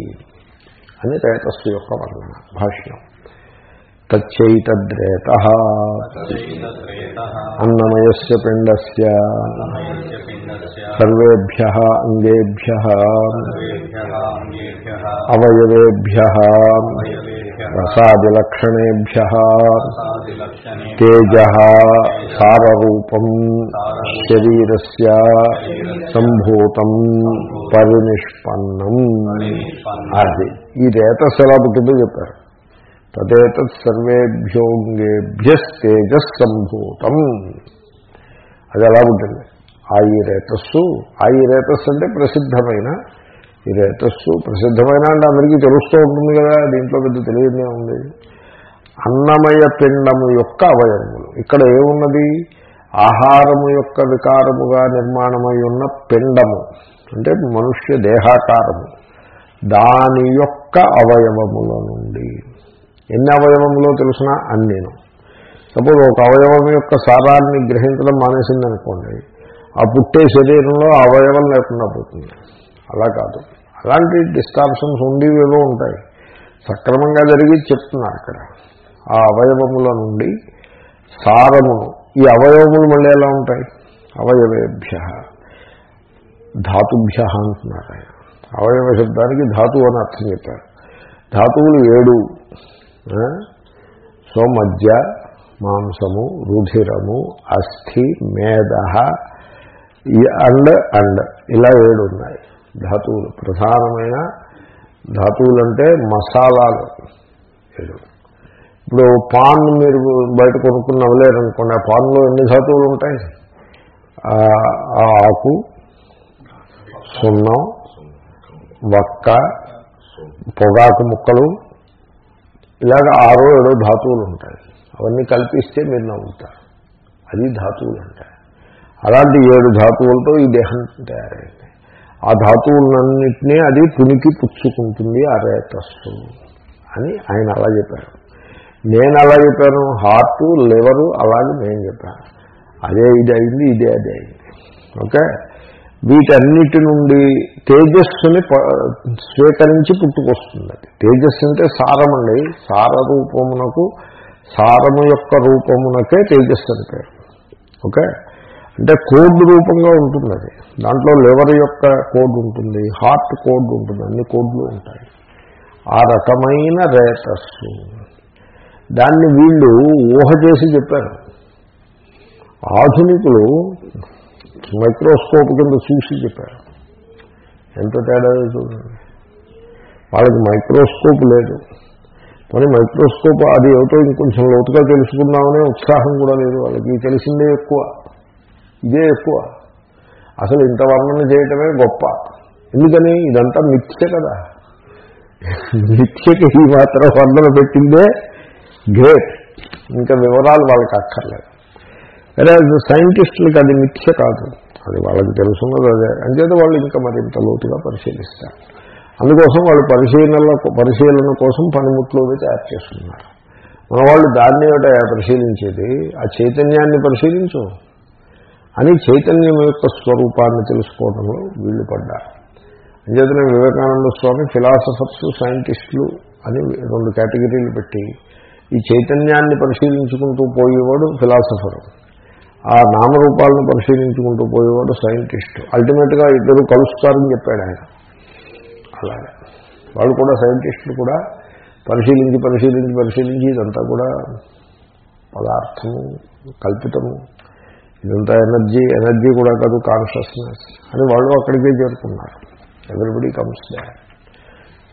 అని రేతస్సు యొక్క వర్ణన భాష్యం. తచ్చైతద్రేత. అన్నమయస్ పిండస్ సర్వేభ్య అంగేభ్య. అవయవేభ్య. రసాదిలక్షణేభ్య రసాదిలక్షణే తేజ సారూపం శరీరస్య సంభూతం పరినిష్పన్నం. అది ఈ రేతస్ ఎలా పుట్టిందో చెప్పారు. తదేతత్ సర్వేభ్యోంగేభ్యస్తేజస్ సంభూతం. అది ఎలా పుట్టింది ఆ ఈ రేతస్సు ఆ ఈ రేతస్సు అంటే ప్రసిద్ధమైన ఈ రేతస్సు ప్రసిద్ధమైన అంటే అందరికీ తెలుస్తూ ఉంటుంది కదా దీంట్లో పెద్ద తెలియదే ఉంది అన్నమయ పిండము యొక్క అవయవములు. ఇక్కడ ఏమున్నది? ఆహారము యొక్క వికారముగా నిర్మాణమై ఉన్న పిండము అంటే మనుష్య దేహాకారము. దాని యొక్క అవయవముల నుండి. ఎన్ని అవయవములో తెలిసినా అన్నేను. సపోజ్ ఒక అవయవం యొక్క సారాన్ని గ్రహించడం మానేసిందనుకోండి ఆ పుట్టే శరీరంలో అవయవం లేకుండా పోతుంది. అలా కాదు. అలాంటి డిస్టార్షన్స్ ఉండేవేవో ఉంటాయి. సక్రమంగా జరిగి చెప్తున్నారు అక్కడ. ఆ అవయవముల నుండి సారమును ఈ అవయవములు మళ్ళీ ఎలా ఉంటాయి? అవయవేభ్య ధాతుభ్య అంటున్నారు ఆయన. అవయవ శబ్దానికి ధాతువు అని అర్థం చెప్పారు. ధాతువులు ఏడు. ఆ? సో మధ్య మాంసము రుధిరము అస్థి మేధ అండ్ అండ్. ఇలా ఏడు ఉన్నాయి. ధాతువులు ప్రధానమైన ధాతువులు అంటే మసాలాలు ఇప్పుడు పాన్ మీరు బయట కొనుక్కున్న అవ్వలేరనుకోండి ఆ పాన్లో ఎన్ని ధాతువులు ఉంటాయి? ఆ ఆకు సున్నం వక్క పొగాకు ముక్కలు ఇలాగ ఆరో ఏడో ధాతువులు ఉంటాయి. అవన్నీ కల్పిస్తే మీరు నవ్వుతారు. అది ధాతువులు ఉంటాయి అలాంటి ఏడు ధాతువులతో ఈ దేహం తయారైంది. ఆ ధాతువులన్నింటినీ అది పునికి పుచ్చుకుంటుంది ఆ రేతస్సు అని ఆయన అలా చెప్పారు. నేను అలా చెప్పాను హార్ట్ లివరు అలాగే నేను చెప్పాను. అదే ఇది అయింది ఇదే అదే అయింది. ఓకే? వీటన్నిటి నుండి తేజస్సుని స్వీకరించి పుట్టుకొస్తుంది అది. తేజస్సు అంటే సారం అండి. సార రూపమునకు సారము యొక్క రూపమునకే తేజస్సు అని పేరు. ఓకే? అంటే కోడ్ రూపంగా ఉంటుంది అది. దాంట్లో లివర్ యొక్క కోడ్ ఉంటుంది హార్ట్ కోడ్ ఉంటుంది అన్ని కోడ్లు ఉంటాయి. ఆ రకమైన రేతస్సు దాన్ని వీళ్ళు ఊహ చేసి చెప్పారు. ఆధునికులు మైక్రోస్కోప్ కింద చూసి చెప్పారు. ఎంత తేడా చూడండి. వాళ్ళకి మైక్రోస్కోప్ లేదు. మరి మైక్రోస్కోప్ అది ఏమిటో ఇంకొంచెం లోతుగా తెలుసుకుందామనే ఉత్సాహం కూడా లేదు వాళ్ళకి. తెలిసిందే ఎక్కువ. ఇదే ఎక్కువ. అసలు ఇంత వర్ణన చేయటమే గొప్ప. ఎందుకని? ఇదంతా మిథ్య కదా. మిథ్యకి ఈ మాత్రం వర్ణన పెట్టిందే గ్రేట్. ఇంకా వివరాలు వాళ్ళకి అక్కర్లేదు. అదే సైంటిస్టులకి అది మిథ్య కాదు. అది వాళ్ళకి తెలుసున్నది అదే. అంచేత వాళ్ళు ఇంకా మరింత లోతుగా పరిశీలిస్తారు. అందుకోసం వాళ్ళు పరిశీలన పరిశీలన కోసం పనిముట్లు తయారు చేస్తున్నారు. మన వాళ్ళు దాన్ని ఏమిటో పరిశీలించేది? ఆ చైతన్యాన్ని పరిశీలించు. అని చైతన్యం యొక్క స్వరూపాన్ని తెలుసుకోవడంలో వీళ్ళు పడ్డారు. అంచేతనే వివేకానంద స్వామి ఫిలాసఫర్స్ సైంటిస్టులు అని రెండు కేటగిరీలు పెట్టి ఈ చైతన్యాన్ని పరిశీలించుకుంటూ పోయేవాడు ఫిలాసఫరు. ఆ నామరూపాలను పరిశీలించుకుంటూ పోయేవాడు సైంటిస్టు. అల్టిమేట్గా ఇద్దరు కలుస్తారని చెప్పాడు ఆయన. అలాగే. వాళ్ళు కూడా సైంటిస్టులు కూడా పరిశీలించి పరిశీలించి పరిశీలించి ఇదంతా కూడా పదార్థము కల్పితము ఇదంతా ఎనర్జీ ఎనర్జీ కూడా కాదు కాన్షియస్నెస్ అని వాళ్ళు అక్కడికే చేరుకున్నారు. ఎవరిబడి కమ్స్ డే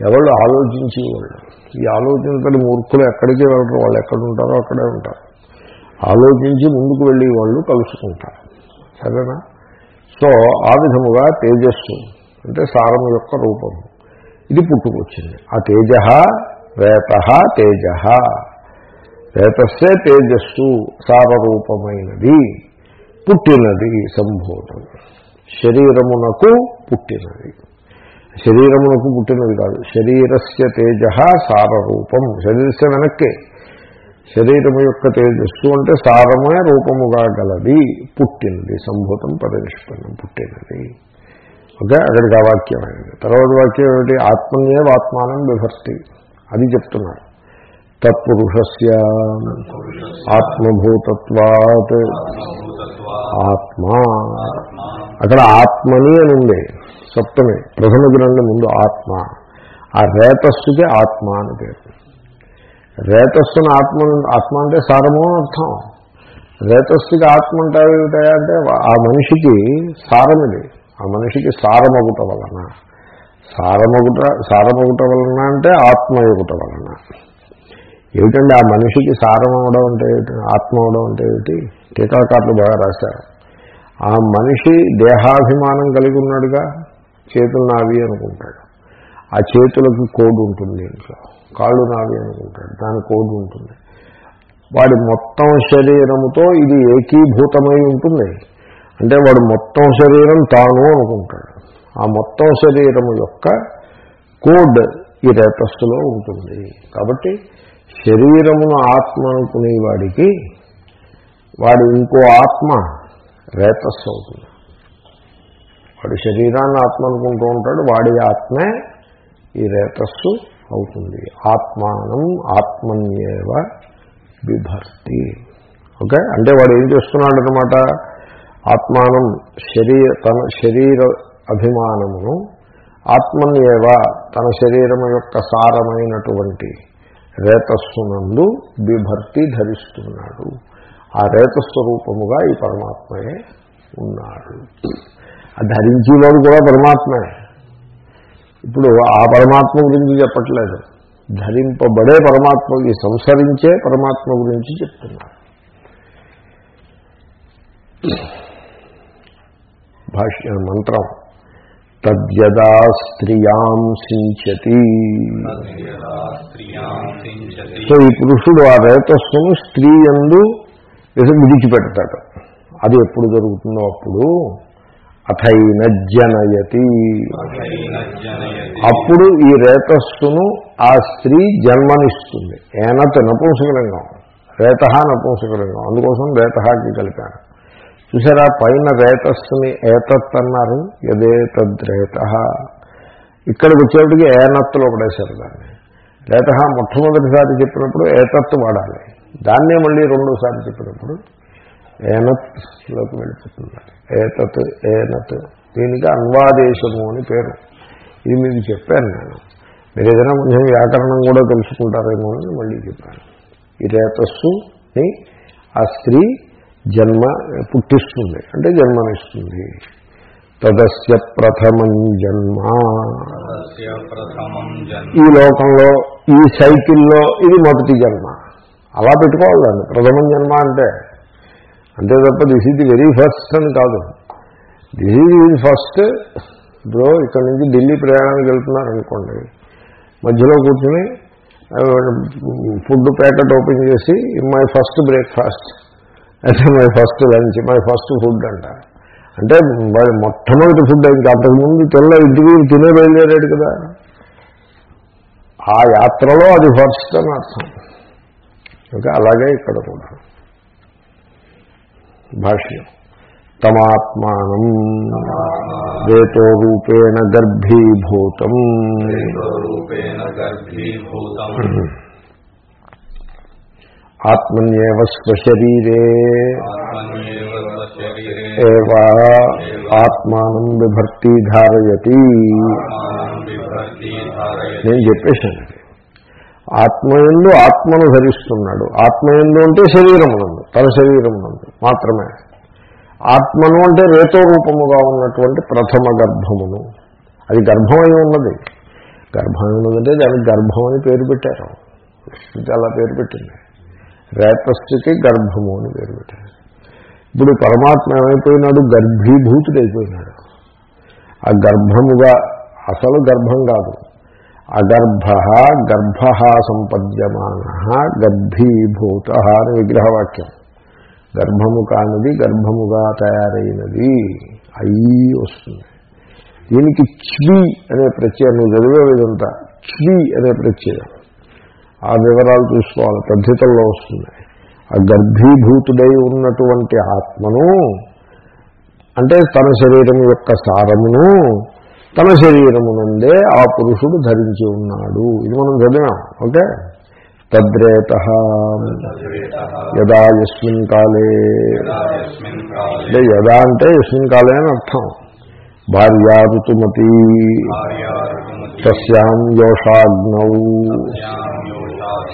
ఎవరు ఆలోచించి వాళ్ళు ఈ ఆలోచించని మూర్ఖులు ఎక్కడికి వెళ్ళరు? వాళ్ళు ఎక్కడ ఉంటారో అక్కడే ఉంటారు. ఆలోచించి ముందుకు వెళ్ళి వాళ్ళు కలుసుకుంటారు. సరేనా? సో ఆ విధముగా తేజస్సు అంటే సారము యొక్క రూపము ఇది పుట్టుకొచ్చింది. ఆ తేజ రేత తేజ. రేతస్సే తేజస్సు సారరూపమైనది. పుట్టినది సంభూతం. శరీరమునకు పుట్టినది. శరీరమునకు పుట్టినది కాదు. శరీరస్య తేజ సారరూపం. శరీరస్య వెనక్కే. శరీరము యొక్క తేజస్సు అంటే సారమే రూపముగా గలది. పుట్టినది. సంభూతం పరినిష్పన్నం పుట్టినది. ఓకే? అక్కడికి ఆ వాక్యం అయింది తర్వాత వాక్యం ఏమిటి? ఆత్మన్యేవ ఆత్మానం విభర్తి. అది చెప్తున్నారు తత్పురుషస్య ఆత్మభూతత్వాత్. ఆత్మ. అక్కడ ఆత్మని అని ఉంది సప్తమి ప్రథమ గ్రంథం ముందు ఆత్మ. ఆ రేతస్సుకి ఆత్మ అని పేరు. రేతస్సును ఆత్మ ఆత్మ అంటే సారము అర్థం. రేతస్సుకి ఆత్మ అంటే అంటే ఆ మనిషికి సారమిది. ఆ మనిషికి సారమగుట వలన. సారమగుట సారమగుట వలన అంటే ఆత్మయుగుట వలన. ఏమిటండి? ఆ మనిషికి సారం అవడం అంటే ఏమిటి? ఆత్మ అవడం అంటే ఏమిటి? టీకాకారులు బాగా రాశారు. ఆ మనిషి దేహాభిమానం కలిగి ఉన్నాడుగా? చేతులు నావి అనుకుంటాడు. ఆ చేతులకు కోడ్ ఉంటుంది ఇంట్లో. కాళ్ళు నావి అనుకుంటాడు. దాని కోడ్ ఉంటుంది. వాడి మొత్తం శరీరముతో ఇది ఏకీభూతమై ఉంటుంది. అంటే వాడు మొత్తం శరీరం తాను అనుకుంటాడు. ఆ మొత్తం శరీరము యొక్క కోడ్ ఈ రేతస్సులో ఉంటుంది. కాబట్టి శరీరమును ఆత్మ అనుకునే వాడికి వాడు ఇంకో ఆత్మ రేతస్సు అవుతుంది. వాడు శరీరాన్ని ఆత్మ అనుకుంటూ ఉంటాడు వాడి ఆత్మే ఈ రేతస్సు అవుతుంది. ఆత్మానం ఆత్మన్యేవ విభర్తి. ఓకే? అంటే వాడు ఏం చేస్తున్నాడు అనమాట ఆత్మానం శరీర తన శరీర అభిమానమును ఆత్మన్యేవ తన శరీరం యొక్క సారమైనటువంటి రేతస్సునందు బిభర్తి ధరిస్తున్నాడు. ఆ రేతస్వరూపముగా ఈ పరమాత్మయే ఉన్నాడు. ఆ ధరించేవాడు కూడా పరమాత్మే. ఇప్పుడు ఆ పరమాత్మ గురించి చెప్పట్లేదు. ధరింపబడే పరమాత్మ ఈ సంసరించే పరమాత్మ గురించి చెప్తున్నారు. భాష్య మంత్రం తద్యదా స్త్రియాం సించతి సో ఈ పురుషుడు ఆ రేతస్సును స్త్రీ ఎందు విడిచిపెడతాడు. అది ఎప్పుడు జరుగుతుందో అప్పుడు అథైన జనయతి. అప్పుడు ఈ రేతస్సును ఆ స్త్రీ జన్మనిస్తుంది. ఏనత నపుంసకలింగం రేత నపుంసకలింగం అందుకోసం రేతహాకి కలిపాను చూసారా? పైన రేతస్సుని ఏతత్ అన్నారు యదేతద్రేత. ఇక్కడికి వచ్చేటికి ఏనత్తులో పడేశారు దాన్ని. రేత మొట్టమొదటిసారి చెప్పినప్పుడు ఏతత్తు వాడాలి. దాన్నే మళ్ళీ రెండోసారి చెప్పినప్పుడు ఏనత్లోకి వెళ్ళిపోతుంది ఏతత్ ఏనత్. దీనికి అన్వాదేశము అని పేరు. ఇది మీకు చెప్పాను నేను. మీరు ఏదైనా కొంచెం వ్యాకరణం కూడా తెలుసుకుంటారేమో అని మళ్ళీ చెప్పాను. ఈ రేతస్సుని ఆ స్త్రీ జన్మ పుట్టిస్తుంది అంటే జన్మనిస్తుంది. తదస్య ప్రథమం జన్మ. ఈ లోకంలో ఈ సైకిల్లో ఇది మొదటి జన్మ. అలా పెట్టుకోవాలండి ప్రథమం జన్మ అంటే అంతే తప్ప దిస్ ఇది వెరీ ఫస్ట్ అని కాదు. దిస్ ఇది ఫస్ట్. ఇప్పుడు ఇక్కడి నుంచి ఢిల్లీ ప్రయాణానికి వెళ్తున్నారనుకోండి మధ్యలో కూర్చుని ఫుడ్ ప్యాకెట్ ఓపెన్ చేసి మై ఫస్ట్ బ్రేక్ఫాస్ట్. అంటే my first lunch my first food అంట. అంటే వాడు మొట్టమొదటి ఫుడ్ ఇంకా అంతకుముందు తెల్ల ఇంటికి తినే బయలుదేరాడు కదా. ఆ యాత్రలో అది ఫస్ట్ అని అర్థం. ఓకే అలాగే ఇక్కడ కూడా. భాష్యం. తమాత్మానం రేతో రూపేణ గర్భీభూతం. ఆత్మన్యవ స్వశరీరే. ఆత్మానం విభర్తి ధారయతి. నేను చెప్పేశానండి ఆత్మయందు ఆత్మను ధరిస్తున్నాడు. ఆత్మయందు అంటే శరీరమునందు తన శరీరమునందు మాత్రమే. ఆత్మను అంటే రేతో రూపముగా ఉన్నటువంటి ప్రథమ గర్భమును. అది గర్భమై ఉన్నది. గర్భమై ఉన్నదంటే దానికి గర్భం అని పేరు పెట్టారు. అలా పేరు పెట్టింది. రేతస్థితి గర్భము అని పేరు పెట్టారు. ఇప్పుడు పరమాత్మ ఏమైపోయినాడు? గర్భీభూతుడైపోయినాడు. ఆ గర్భముగా అసలు గర్భం కాదు. అగర్భ గర్భ సంపద్యమాన గర్భీభూత అని విగ్రహవాక్యం. గర్భము కానిది గర్భముగా తయారైనది. అయ్యి వస్తుంది. దీనికి చ్వి అనే ప్రత్యయం నువ్వు చదివేదంతా చ్వి అనే ప్రత్యయం. ఆ వివరాలు చూసుకోవాలి పద్ధతుల్లో వస్తుంది. ఆ గర్భీభూతుడై ఉన్నటువంటి ఆత్మను అంటే తన శరీరం యొక్క సారమును తన శరీరమునందే ఆ పురుషుడు ధరించి ఉన్నాడు. ఇది మనం చదివాం ఓకే? తద్రేత. యదా యస్మిన్ కాలే. అంటే యదా అంటే యస్మిన్ కాలే అని అర్థం. భార్యా ఋతుమతి తస్యాం యోషాగ్నౌ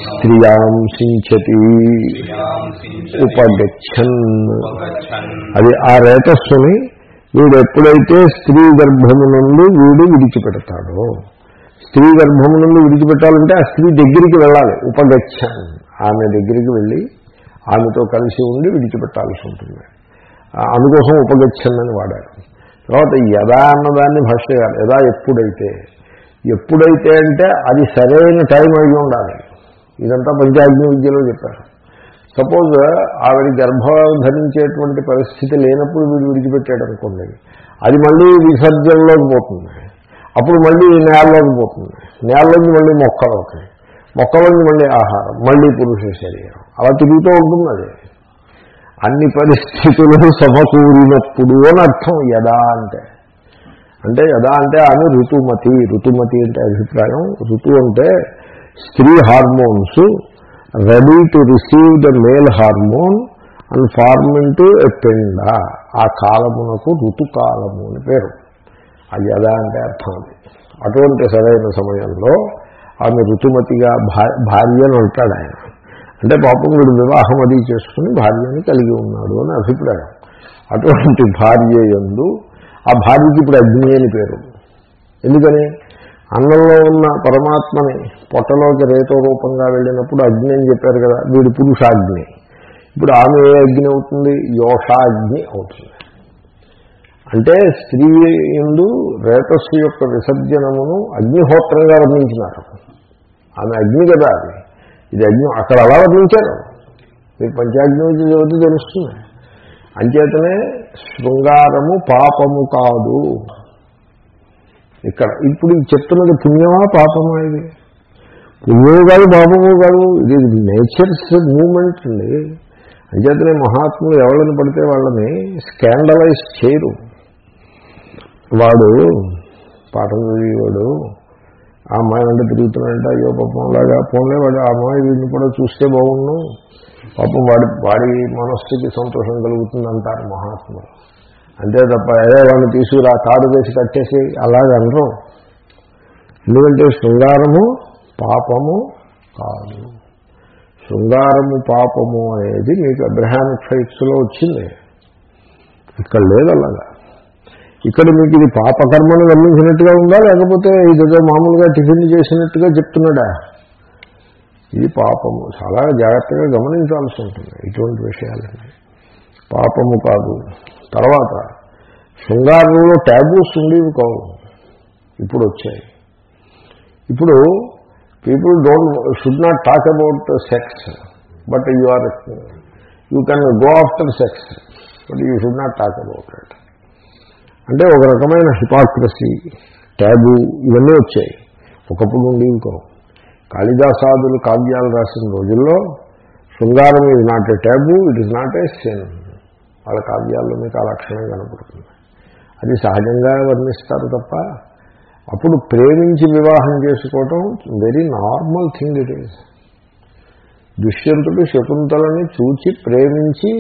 స్త్రియాం సించతి ఉపగచ్చన్. అది ఆ రేతస్సుని వీడు ఎప్పుడైతే స్త్రీ గర్భము నుండి వీడు విడిచిపెడతాడో స్త్రీ గర్భము నుండి విడిచిపెట్టాలంటే ఆ స్త్రీ దగ్గరికి వెళ్ళాలి ఉపగచ్చన్. ఆమె దగ్గరికి వెళ్ళి ఆమెతో కలిసి ఉండి విడిచిపెట్టాల్సి ఉంటుంది. అందుకోసం ఉపగచ్చందని వాడారు. తర్వాత యదా అన్నదాన్ని భాష యదా ఎప్పుడైతే ఎప్పుడైతే అంటే అది సరైన టైం అయి ఉండాలి. ఇదంతా పంచాగ్ని విద్యలో చెప్పారు. సపోజ్ ఆవిడ గర్భం ధరించేటువంటి పరిస్థితి లేనప్పుడు వీడు విడిచిపెట్టాడు అనుకోండి. అది మళ్ళీ విసర్జనలోకి పోతుంది. అప్పుడు మళ్ళీ నేలలోకి పోతుంది. నేలలోకి మళ్ళీ మొక్కలోకి మొక్కలోంచి మళ్ళీ ఆహారం మళ్ళీ పురుష శరీరం. అలా తిరుగుతూ ఉంటుంది అది. అన్ని పరిస్థితులు సమకూరినప్పుడు అని అర్థం యదా అంటే. అంటే యదా అంటే ఆమె ఋతుమతి. ఋతుమతి అంటే అభిప్రాయం. ఋతు అంటే స్త్రీ hormones ready to receive the male hormone and form into a పెండ. ఆ కాలమునకు ఋతుకాలము అని పేరు. అది యదా అంటే అర్థం అది. అటువంటి సరైన సమయంలో ఆమె ఋతుమతిగా భా- భార్య అని అంటాడు ఆయన. అంటే పాపం వీడు వివాహం అది చేసుకుని భార్యని కలిగి ఉన్నాడు అని అభిప్రాయం. అటువంటి భార్య యందు ఆ భార్యకి ఇప్పుడు అగ్ని అని పేరు. ఎందుకని? అన్నంలో ఉన్న పరమాత్మని పొట్టలోకి రేతో రూపంగా వెళ్ళినప్పుడు అగ్ని అని చెప్పారు కదా వీడు పురుషాగ్ని. ఇప్పుడు ఆమె ఏ అగ్ని అవుతుంది? యోషాగ్ని అవుతుంది. అంటే స్త్రీ ఎందు రేతస్సు యొక్క విసర్జనమును అగ్నిహోత్రంగా వర్ణించినారు. ఆమె అగ్ని కదా అది. ఇది అగ్ని అక్కడ అలా వర్ణించారు. మీరు పంచాగ్ని నుంచి చదివితే తెలుస్తుంది. అంచేతనే శృంగారము పాపము కాదు. ఇక్కడ ఇప్పుడు చెప్తున్నది పుణ్యమా పాపమా ఇది? పుణ్యము కాదు పాపము కాదు. ఇది నేచర్స్ మూమెంట్ అండి. అంచేతనే మహాత్ములు ఎవరిని పడితే వాళ్ళని స్కాండలైజ్ చేయరు. వాడు పాఠం చదివేవాడు ఆ అమ్మాయి వెంట తిరుగుతున్నాడంట అయ్యో పాపం లాగా పోన్లే వాడు ఆ అమ్మాయి వీడిని కూడా చూస్తే బాగుండు. పాపం వాడి వాడి మనస్సుకి సంతోషం కలుగుతుంది అంటారు మహాత్ములు. అంతే తప్ప ఏదో వాళ్ళని తీసుకురా కారు వేసి కట్టేసి అలాగ అనరు. ఎందుకంటే శృంగారము పాపము కాదు. శృంగారము పాపము అనేది మీకు అబ్రహామిక్ ఫైట్స్లో వచ్చింది. ఇక్కడ లేదు అలాగా. ఇక్కడ మీకు ఇది పాపకర్మను వర్ణించినట్టుగా ఉందా లేకపోతే ఇదేదో మామూలుగా టిఫిన్ చేసినట్టుగా చెప్తున్నాడా? ఇది పాపము. చాలా జాగ్రత్తగా గమనించాల్సి ఉంటుంది ఇటువంటి విషయాలన్నీ. పాపము కాదు. తర్వాత శృంగారంలో ట్యాబూస్ ఉండేవి కావు. ఇప్పుడు వచ్చాయి. ఇప్పుడు people don't should not talk about sex but you are you can go after sex but you should not talk about it అంటే ఒక రకమైన హిపాక్రసీ ట్యాబు ఇవన్నీ వచ్చాయి. ఒకప్పుడు ఉండేవి కావు. కాళిదాసాదులు కావ్యాలు రాసిన రోజుల్లో శృంగారం ఇది not a taboo it is not a sin వాళ్ళ కావ్యాల్లో మీకు ఆ లక్షణం కనపడుతుంది. అది సహజంగా వర్ణిస్తారు తప్ప అప్పుడు ప్రేమించి వివాహం చేసుకోవటం very normal thing it is దుష్యంతుడు శకుంతలని చూచి ప్రేమించి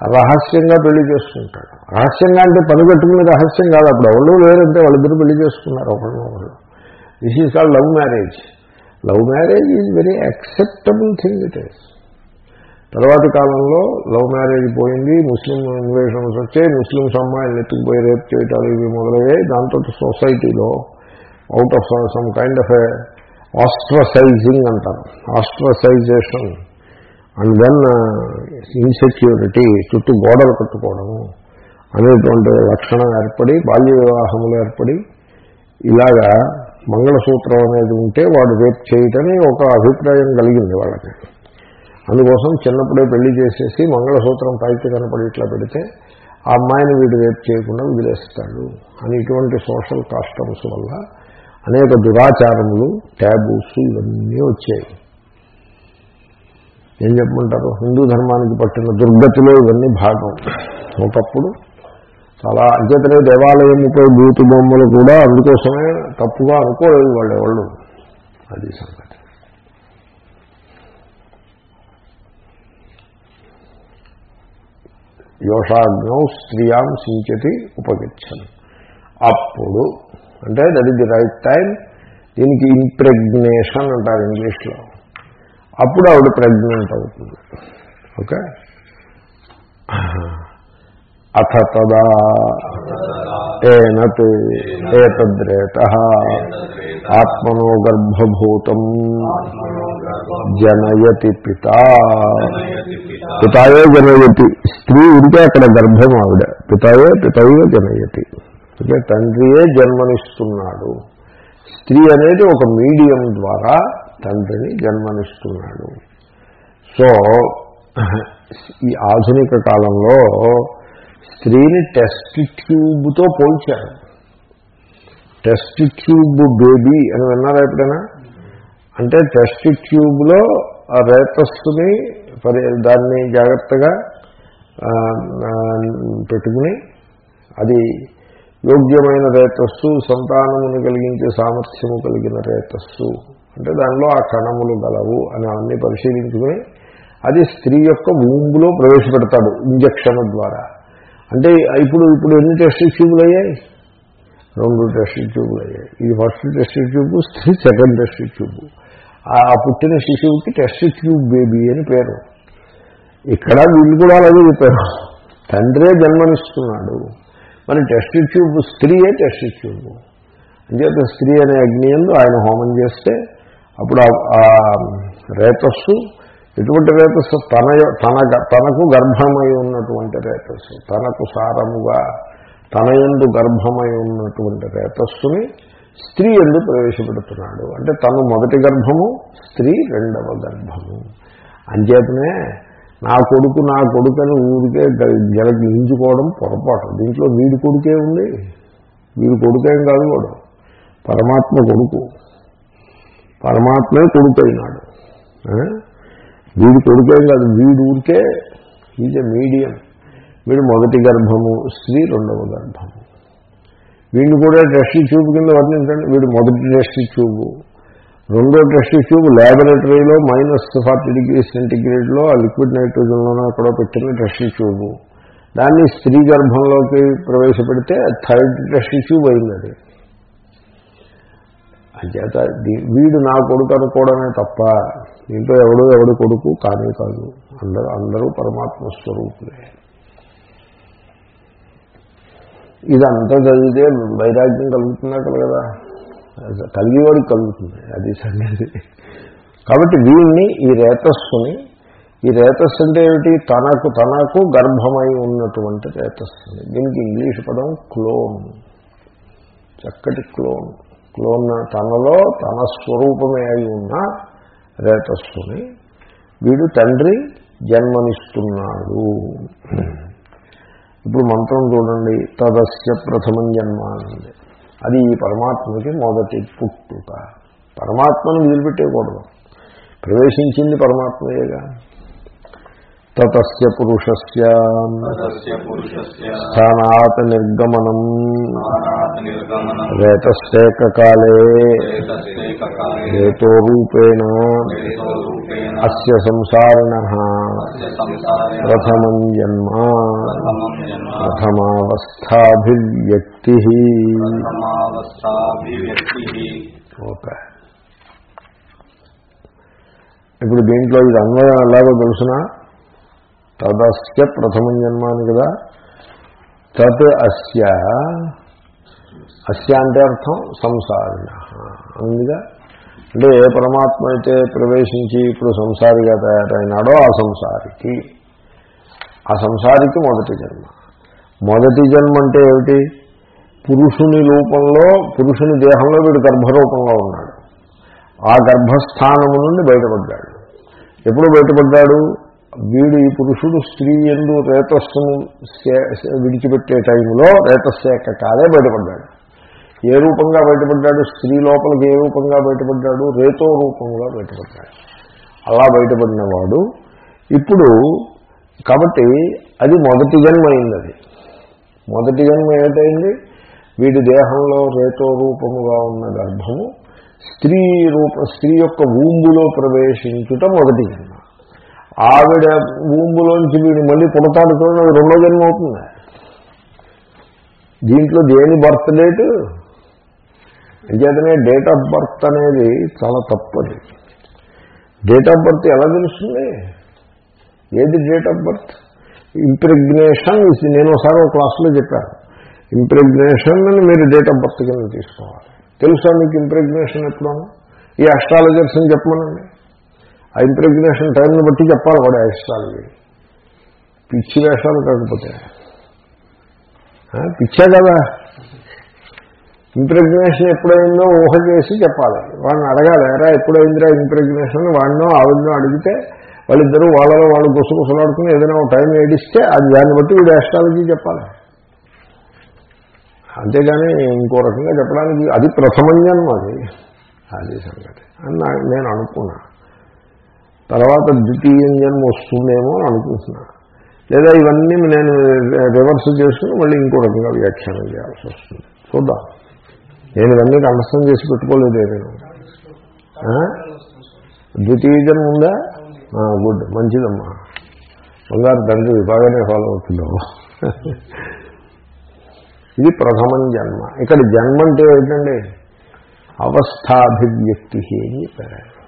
రహస్యంగా పెళ్ళి చేసుకుంటాడు. రహస్యంగా అంటే పని పెట్టుకునే రహస్యం కాదు అప్పుడు ఎవరు లేరంటే వాళ్ళిద్దరు పెళ్ళి చేసుకున్నారు ఒకళ్ళు ఒకళ్ళు. This is call love marriage love marriage is very acceptable thing it is తర్వాతి కాలంలో లవ్ మ్యారేజ్ పోయింది ముస్లిం ఇన్వేషన్స్ వచ్చాయి ముస్లిమ్స్ అమ్మాయిలను ఎత్తుకుపోయి రేప్ చేయటాలు ఇవి మొదలయ్యాయి. దాంతో సొసైటీలో out of some kind of a ostracising అంటారు. ఆస్ట్రసైజేషన్ అండ్ దెన్ ఇన్సెక్యూరిటీ చుట్టూ గోడలు కట్టుకోవడము అనేటువంటి లక్షణం ఏర్పడి బాల్య వివాహములు ఏర్పడి ఇలాగా మంగళసూత్రం అనేది ఉంటే వాడు రేపు చేయటని ఒక అభిప్రాయం కలిగింది వాళ్ళకి. అందుకోసం చిన్నప్పుడే పెళ్ళి చేసేసి మంగళసూత్రం పైకి కనపడి ఇట్లా పెడితే ఆ అమ్మాయిని వీడు రేపు చేయకుండా వదిలేస్తాడు అని ఇటువంటి సోషల్ కాస్టమ్స్ వల్ల అనేక దురాచారములు ట్యాబూస్ ఇవన్నీ వచ్చాయి. ఏం చెప్పమంటారు? హిందూ ధర్మానికి పట్టిన దుర్గతిలో ఇవన్నీ భాగం. ఒకప్పుడు చాలా అంచేతనే దేవాలయంపై బూతు బొమ్మలు కూడా అందుకోసమే తప్పుగా అనుకోలేదు వాళ్ళు ఎవళ్ళు అది సంగతి. యోషాగ్నౌ స్త్రియాం సించతి ఉపగచ్చను. అప్పుడు అంటే that is the right time దీనికి ఇంప్రెగ్నేషన్ అంటారు ఇంగ్లీష్లో. అప్పుడు ఆవిడ ప్రెగ్నెంట్ అవుతుంది. ఓకే? అథ తదా ఏనత్ ఏతద్రేత ఆత్మనో గర్భభూతం జనయతి పిత. పితాయే జనయతి. స్త్రీ ఉంటే అక్కడ గర్భం ఆవిడ. పితాయే పితయే జనయతి. అంటే తండ్రియే జన్మనిస్తున్నాడు. స్త్రీ అనేది ఒక మీడియం ద్వారా తండ్రిని జన్మనిస్తున్నాడు. సో ఈ ఆధునిక కాలంలో స్త్రీని టెస్ట్ ట్యూబ్తో పోల్చారు. టెస్ట్ ట్యూబ్ బేబీ అని విన్నారా ఎప్పుడైనా? అంటే టెస్ట్ ట్యూబ్లో ఆ రేతస్సుని పరి దాన్ని జాగ్రత్తగా పెట్టుకుని అది యోగ్యమైన రేతస్సు సంతానమును కలిగించే సామర్థ్యము కలిగిన రేతస్సు. అంటే దానిలో ఆ కణములు గలవు అని అన్ని పరిశీలించుకుని అది స్త్రీ యొక్క ఊంగులో ప్రవేశపెడతాడు ఇంజక్షన్ ద్వారా. అంటే ఇప్పుడు ఇప్పుడు ఎన్ని టెస్ట్ ట్యూబ్లు అయ్యాయి? రెండు టెస్ట్ ట్యూబ్లు అయ్యాయి. ఇది ఫస్ట్ టెస్ట్ ట్యూబ్ స్త్రీ సెకండ్ టెస్ట్ ట్యూబ్ ఆ పుట్టిన శిశువుకి టెస్ట్ ట్యూబ్ బేబీ అని పేరు. ఇక్కడ వీళ్ళు కూడా అలాగే చెప్పారు. తండ్రే జన్మనిస్తున్నాడు. మరి టెస్ట్ ట్యూబ్ స్త్రీయే టెస్ట్ ట్యూబ్. అంచేత స్త్రీ అనే అగ్ని ఎందు ఆయన హోమం చేస్తే అప్పుడు ఆ- రేతస్సు ఎటువంటి రేతస్సు? తన తన తనకు గర్భమై ఉన్నటువంటి రేతస్సు తనకు సారముగా తన ఎందు గర్భమై ఉన్నటువంటి రేతస్సుని స్త్రీ ఎందు ప్రవేశపెడుతున్నాడు. అంటే తను మొదటి గర్భము స్త్రీ రెండవ గర్భము. అంచేతనే నా కొడుకు నా కొడుకు అని ఊరికే జలకి ఇంచుకోవడం పొరపాటు. దీంట్లో వీడి కొడుకే ఉంది. వీడి కొడుకేం కాదు వాడు. పరమాత్మ కొడుకు. పరమాత్మే కొడుకు అయినాడు. వీడి కొడుకేం కాదు. వీడి ఊరికే ఈజ్ ఎ మీడియం వీడు మొదటి గర్భము స్త్రీ రెండవ గర్భము. వీడిని కూడా టెస్ట్ ట్యూబ్ కింద వర్ణించండి. వీడు మొదటి టెస్ట్ ట్యూబ్. రెండో టెస్ట్ ట్యూబ్ ల్యాబొరేటరీలో మైనస్ ఫార్టీ డిగ్రీ సెంటిగ్రేడ్లో ఆ లిక్విడ్ నైట్రోజన్లోనూ అక్కడ పెట్టిన టెస్ట్ ట్యూబ్. దాన్ని స్త్రీ గర్భంలోకి ప్రవేశపెడితే థర్డ్ టెస్ట్ ట్యూబ్ అయింది అది అంచేత వీడు నా కొడుకు అనుకోవడమే తప్ప దీంట్లో ఎవడు ఎవడు కొడుకు కానీ కాదు. అందరూ అందరూ పరమాత్మ స్వరూపులే. ఇదంతా చదివితే వైరాగ్యం కలుగుతున్నా కదా కలిగివాడికి కలుగుతుంది అది సంగతి. కాబట్టి వీడిని ఈ రేతస్సుని ఈ రేతస్సు అంటే ఏమిటి? తనకు తనకు గర్భమై ఉన్నటువంటి రేతస్సుని. దీనికి ఇంగ్లీష్ పదం క్లోన్. చక్కటి క్లోన్. క్లోన్ తనలో తన స్వరూపమే అయి ఉన్న రేతస్సుని వీడు తండ్రి జన్మనిస్తున్నాడు. ఇప్పుడు మంత్రం చూడండి. తదస్య ప్రథమం జన్మ అనండి అది ఈ పరమాత్మకి మొదటి పుట్టుక. పరమాత్మను వదిలిపెట్టేయకూడదు. ప్రవేశించింది పరమాత్మయేగా. తతస్య పురుషస్య. స్థానాత్ నిర్గమనం. రేతస్యేకకాలే ఏతస్యేకకాలే రేతో రూపేణ ఏతో రూపేణ అస్య సంసారిణ. ప్రథమం జన్మ. ప్రథమం జన్మ. ప్రథమావస్థాభివ్యక్తి. ప్రథమావస్థాభివ్యక్తి. ఓకే. ఇప్పుడు దీంట్లో ఇది అన్వయం ఎలాగో తెలుసిన? తదస్య ప్రథమం జన్మ అని కదా. తత్ అస్య. అస్య అంటే అర్థం సంసారిణ. అందుగా అంటే ఏ పరమాత్మ అయితే ప్రవేశించి ఇప్పుడు సంసారిగా తయారైనాడో ఆ సంసారికి. ఆ సంసారికి మొదటి జన్మ. మొదటి జన్మ అంటే ఏమిటి? పురుషుని రూపంలో పురుషుని దేహంలో వీడు గర్భరూపంలో ఉన్నాడు. ఆ గర్భస్థానము నుండి బయటపడ్డాడు. ఎప్పుడు బయటపడ్డాడు? వీడు ఈ పురుషుడు స్త్రీ ఎందు రేతస్సును సే- విడిచిపెట్టే టైంలో రేతస్సేక కాలే బయటపడ్డాడు. ఏ రూపంగా బయటపడ్డాడు? స్త్రీ లోపలికి ఏ రూపంగా బయటపడ్డాడు? రేతో రూపంగా బయటపడ్డాడు. అలా బయటపడినవాడు ఇప్పుడు కాబట్టి అది మొదటి జన్మ అయింది అది. మొదటి జన్మ ఏమిటైంది? వీడి దేహంలో రేతో రూపముగా ఉన్న గర్భము స్త్రీ రూప స్త్రీ యొక్క ఊంబులో ప్రవేశించుట మొదటి జన్మ. ఆవిడ ఊంబులోంచి వీడు మళ్ళీ పుడతాడు చూడండి రెండో జన్మ అవుతుంది. దీంట్లో దేని బర్త్ డేట్? అంచేతనే డేట్ ఆఫ్ బర్త్ అనేది చాలా తప్పది డేట్ ఆఫ్ బర్త్ ఎలా తెలుస్తుంది? ఏది డేట్ ఆఫ్ బర్త్? ఇంప్రెగ్నేషన్ నేను ఒకసారి ఒక క్లాస్లో చెప్పాను. ఇంప్రెగ్నేషన్ అని మీరు డేట్ ఆఫ్ బర్త్ కింద తీసుకోవాలి. తెలుసా మీకు ఇంప్రెగ్నేషన్ ఎప్పుడు? ఈ అస్ట్రాలజర్స్ అని చెప్పమనండి. ఆ ఇంప్రెగ్నేషన్ టైంని బట్టి చెప్పాలి వాడు అస్ట్రాలజీ పిచ్చి వేషాలు కాకపోతే. ఆ, పిచ్చే కదా. ఇంప్రెగ్నేషన్ ఎప్పుడైందో ఊహ చేసి చెప్పాలి. వాడిని అడగాలి ఎరా ఎప్పుడైందిరా ఇంప్రెగ్నేషన్? వాడినో ఆవిడనో అడిగితే వాళ్ళిద్దరూ వాళ్ళలో వాళ్ళు గుసగుసలాడుకుని ఏదైనా ఒక టైం ఏడిస్తే అది దాన్ని బట్టి వీడు యాస్ట్రాలజీ చెప్పాలి. అంతేగాని ఇంకో రకంగా చెప్పడానికి అది ప్రథమం జన్మ అది అది సంగతి. అని నేను అనుకున్నాను తర్వాత ద్వితీయం జన్మ వస్తుందేమో అని అనుకుంటున్నా లేదా ఇవన్నీ నేను రివర్స్ చేసుకుని మళ్ళీ ఇంకో రకంగా వ్యాఖ్యానం చేయాల్సి వస్తుంది. చూద్దాం. నేను ఇవన్నీ అండర్స్టాండ్ చేసి పెట్టుకోలేదే నేను. ద్వితీయ జన్మ ఉందా? గుడ్. మంచిదమ్మా. బంగారు తండ్రి బాగానే ఫాలో అవుతున్నావు. ఇది ప్రథమం జన్మ. ఇక్కడ జన్మ అంటే ఏంటండి? అవస్థాభివ్యక్తి అని చెప్పారు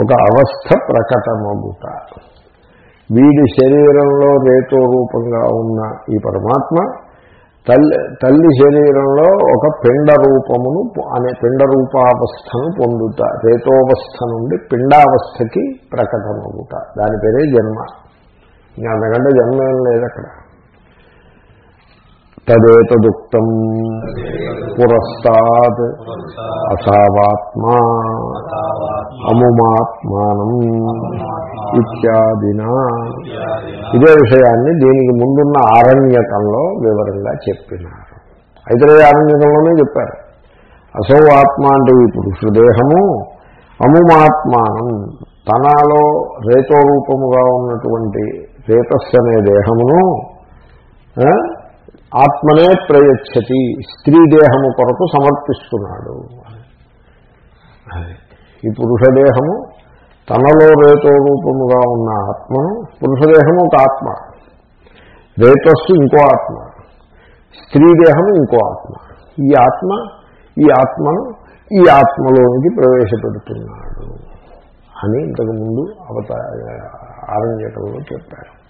ఒక అవస్థ ప్రకటమగుట. వీడి శరీరంలో రేతో రూపంగా ఉన్న ఈ పరమాత్మ తల్లి తల్లి శరీరంలో ఒక పిండ రూపమును అనే పిండ రూపావస్థను పొందుట రేతోవస్థ నుండి పిండావస్థకి ప్రకటమగుట. దాని పేరే జన్మ. ఇంకా అంతకంటే జన్మ ఏం లేదు అక్కడ. తదేతదుక్తం పురస్తాద్ అసావాత్మా అముమాత్మానం ఇత్యాదినా. ఇదే విషయాన్ని దీనికి ముందున్న ఆరణ్యకంలో వివరంగా చెప్పినారు. అయితే ఆరణ్యకంలోనే చెప్పారు. అసౌ ఆత్మ అంటే ఈ పురుషుదేహము అముమాత్మానం తనలో రేతో రూపముగా ఉన్నటువంటి రేతస్సు అనే దేహమును ఆత్మనే ప్రయచ్చతి స్త్రీ దేహము కొరకు సమర్పిస్తున్నాడు. ఈ పురుషదేహము తనలో రేతో రూపముగా ఉన్న ఆత్మను పురుషదేహము ఒక ఆత్మ. రేతస్సు ఇంకో ఆత్మ. స్త్రీ దేహము ఇంకో ఆత్మ. ఈ ఆత్మ ఈ ఆత్మను ఈ ఆత్మలోనికి ప్రవేశపెడుతున్నాడు అని ఇంతకుముందు అవత ఆరంజకంలో చెప్పారు.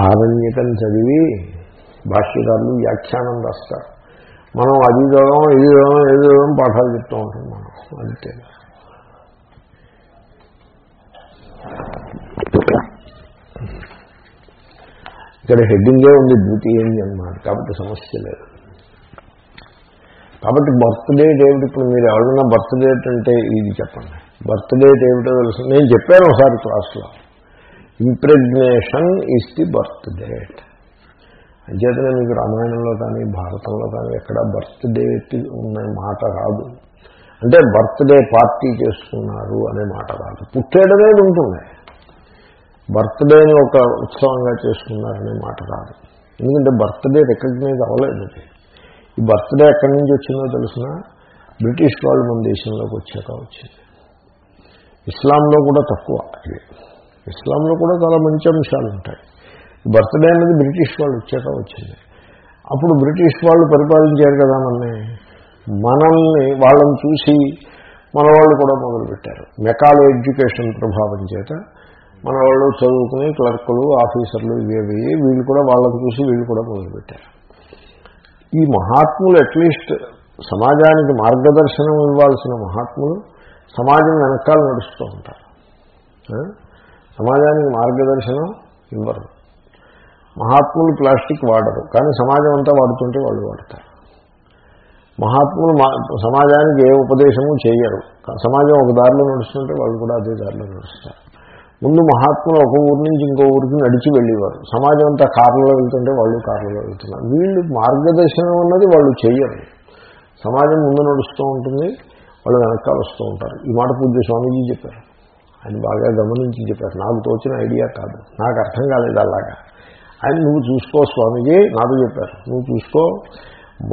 ఆరణ్యకం చదివి భాష్యకారులు వ్యాఖ్యానం రాస్తారు. మనం అది చదవం ఇది చదవం ఏది చదవం పాఠాలు చెప్తూ ఉంటాం మనం. అంతే. ఇక్కడ హెడ్డింగే ఉంది ద్వితీయం అన్నమాట. కాబట్టి సమస్య లేదు. కాబట్టి బర్త్ ఏమిటి ఇప్పుడు మీరు ఎవరైనా బర్త్ అంటే ఇది చెప్పండి. బర్త్ ఏమిటో తెలుసు. నేను చెప్పాను ఒకసారి క్లాస్లో. Impregnation is the birth date అంచేతనే మీకు రామాయణంలో కానీ భారతంలో కానీ ఎక్కడ బర్త్ డేట్ ఉన్న మాట రాదు అంటే బర్త్డే పార్టీ చేసుకున్నారు అనే మాట రాదు పుట్టేడనేది ఉంటుంది. బర్త్డేని ఒక ఉత్సవంగా చేసుకున్నారనే మాట రాదు ఎందుకంటే బర్త్డే రికగ్నైజ్ అవ్వలేదు ఈ ఈ బర్త్డే ఎక్కడి నుంచి వచ్చిందో తెలిసిన? బ్రిటిష్ వాళ్ళు మన దేశంలోకి వచ్చాక వచ్చింది. ఇస్లాంలో కూడా తక్కువ ఇది. ఇస్లాంలో కూడా చాలా మంచి అంశాలు ఉంటాయి. బర్త్డే అనేది బ్రిటిష్ వాళ్ళు వచ్చాక వచ్చింది. అప్పుడు బ్రిటిష్ వాళ్ళు పరిపాలించారు కదా మనల్ని. మనల్ని వాళ్ళని చూసి మన వాళ్ళు కూడా మొదలుపెట్టారు. మెకాలో ఎడ్యుకేషన్ ప్రభావం చేత మన వాళ్ళు చదువుకుని క్లర్కులు ఆఫీసర్లు ఇవేవి వీళ్ళు కూడా వాళ్ళని చూసి వీళ్ళు కూడా మొదలుపెట్టారు. ఈ మహాత్ములు అట్లీస్ట్ సమాజానికి మార్గదర్శనం ఇవ్వాల్సిన మహాత్ములు సమాజం వెనకాల నడుస్తూ ఉంటారు. సమాజానికి మార్గదర్శనం ఇవ్వరు. మహాత్ములు ప్లాస్టిక్ వాడరు కానీ సమాజం అంతా వాడుతుంటే వాళ్ళు వాడతారు. మహాత్ములు మా సమాజానికి ఏ ఉపదేశము చేయరు. సమాజం ఒక దారిలో నడుస్తుంటే వాళ్ళు కూడా అదే దారిలో నడుస్తారు. ముందు మహాత్ములు ఒక ఊరి నుంచి ఇంకో ఊరికి నడిచి వెళ్ళేవారు. సమాజం అంతా కార్లలో వెళ్తుంటే వాళ్ళు కార్లలో వెళ్తున్నారు. వీళ్ళు మార్గదర్శనం అన్నది వాళ్ళు చేయరు సమాజం ముందు నడుస్తూ ఉంటుంది వాళ్ళు వెనకాల వస్తూ ఉంటారు. ఈ మాట పూజ్య స్వామీజీ చెప్పారు. ఆయన బాగా గమనించి చెప్పారు నాకు తోచిన ఐడియా కాదు. నాకు అర్థం కాలేదు అలాగా. ఆయన నువ్వు చూసుకో స్వామిజీ. నాకు చెప్పారు నువ్వు చూసుకో.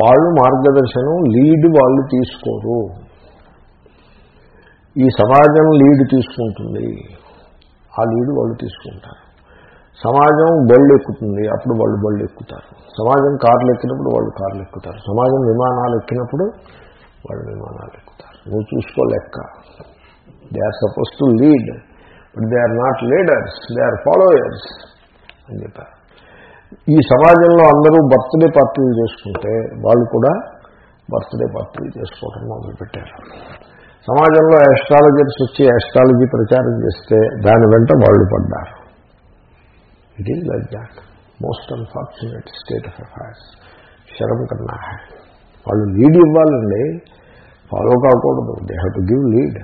వాళ్ళు మార్గదర్శనం లీడ్ వాళ్ళు తీసుకోరు. ఈ సమాజం లీడ్ తీసుకుంటుంది. ఆ లీడ్ వాళ్ళు తీసుకుంటారు. సమాజం బళ్ళు ఎక్కుతుంది అప్పుడు వాళ్ళు బళ్ళు ఎక్కుతారు. సమాజం కార్లు ఎక్కినప్పుడు వాళ్ళు కార్లు ఎక్కుతారు. సమాజం విమానాలు ఎక్కినప్పుడు వాళ్ళు విమానాలు ఎక్కుతారు. నువ్వు చూసుకో లెక్క. They are suppose to lead but they are not leaders they are followers అని చెప్పారు. ఈ సమాజంలో అందరూ బర్త్డే పార్టీలు చేసుకుంటే వాళ్ళు కూడా బర్త్డే పార్టీలు చేసుకోవడం మొదలుపెట్టారు. సమాజంలో యాస్ట్రాలజర్స్ వచ్చి ఎస్ట్రాలజీ ప్రచారం చేస్తే దాని వెంట వాళ్ళు పడ్డారు. It is like that most unfortunate state of affairs శరం కన్నా. వాళ్ళు లీడ్ ఇవ్వాలండి. ఫాలో కాకూడదు. They have to give lead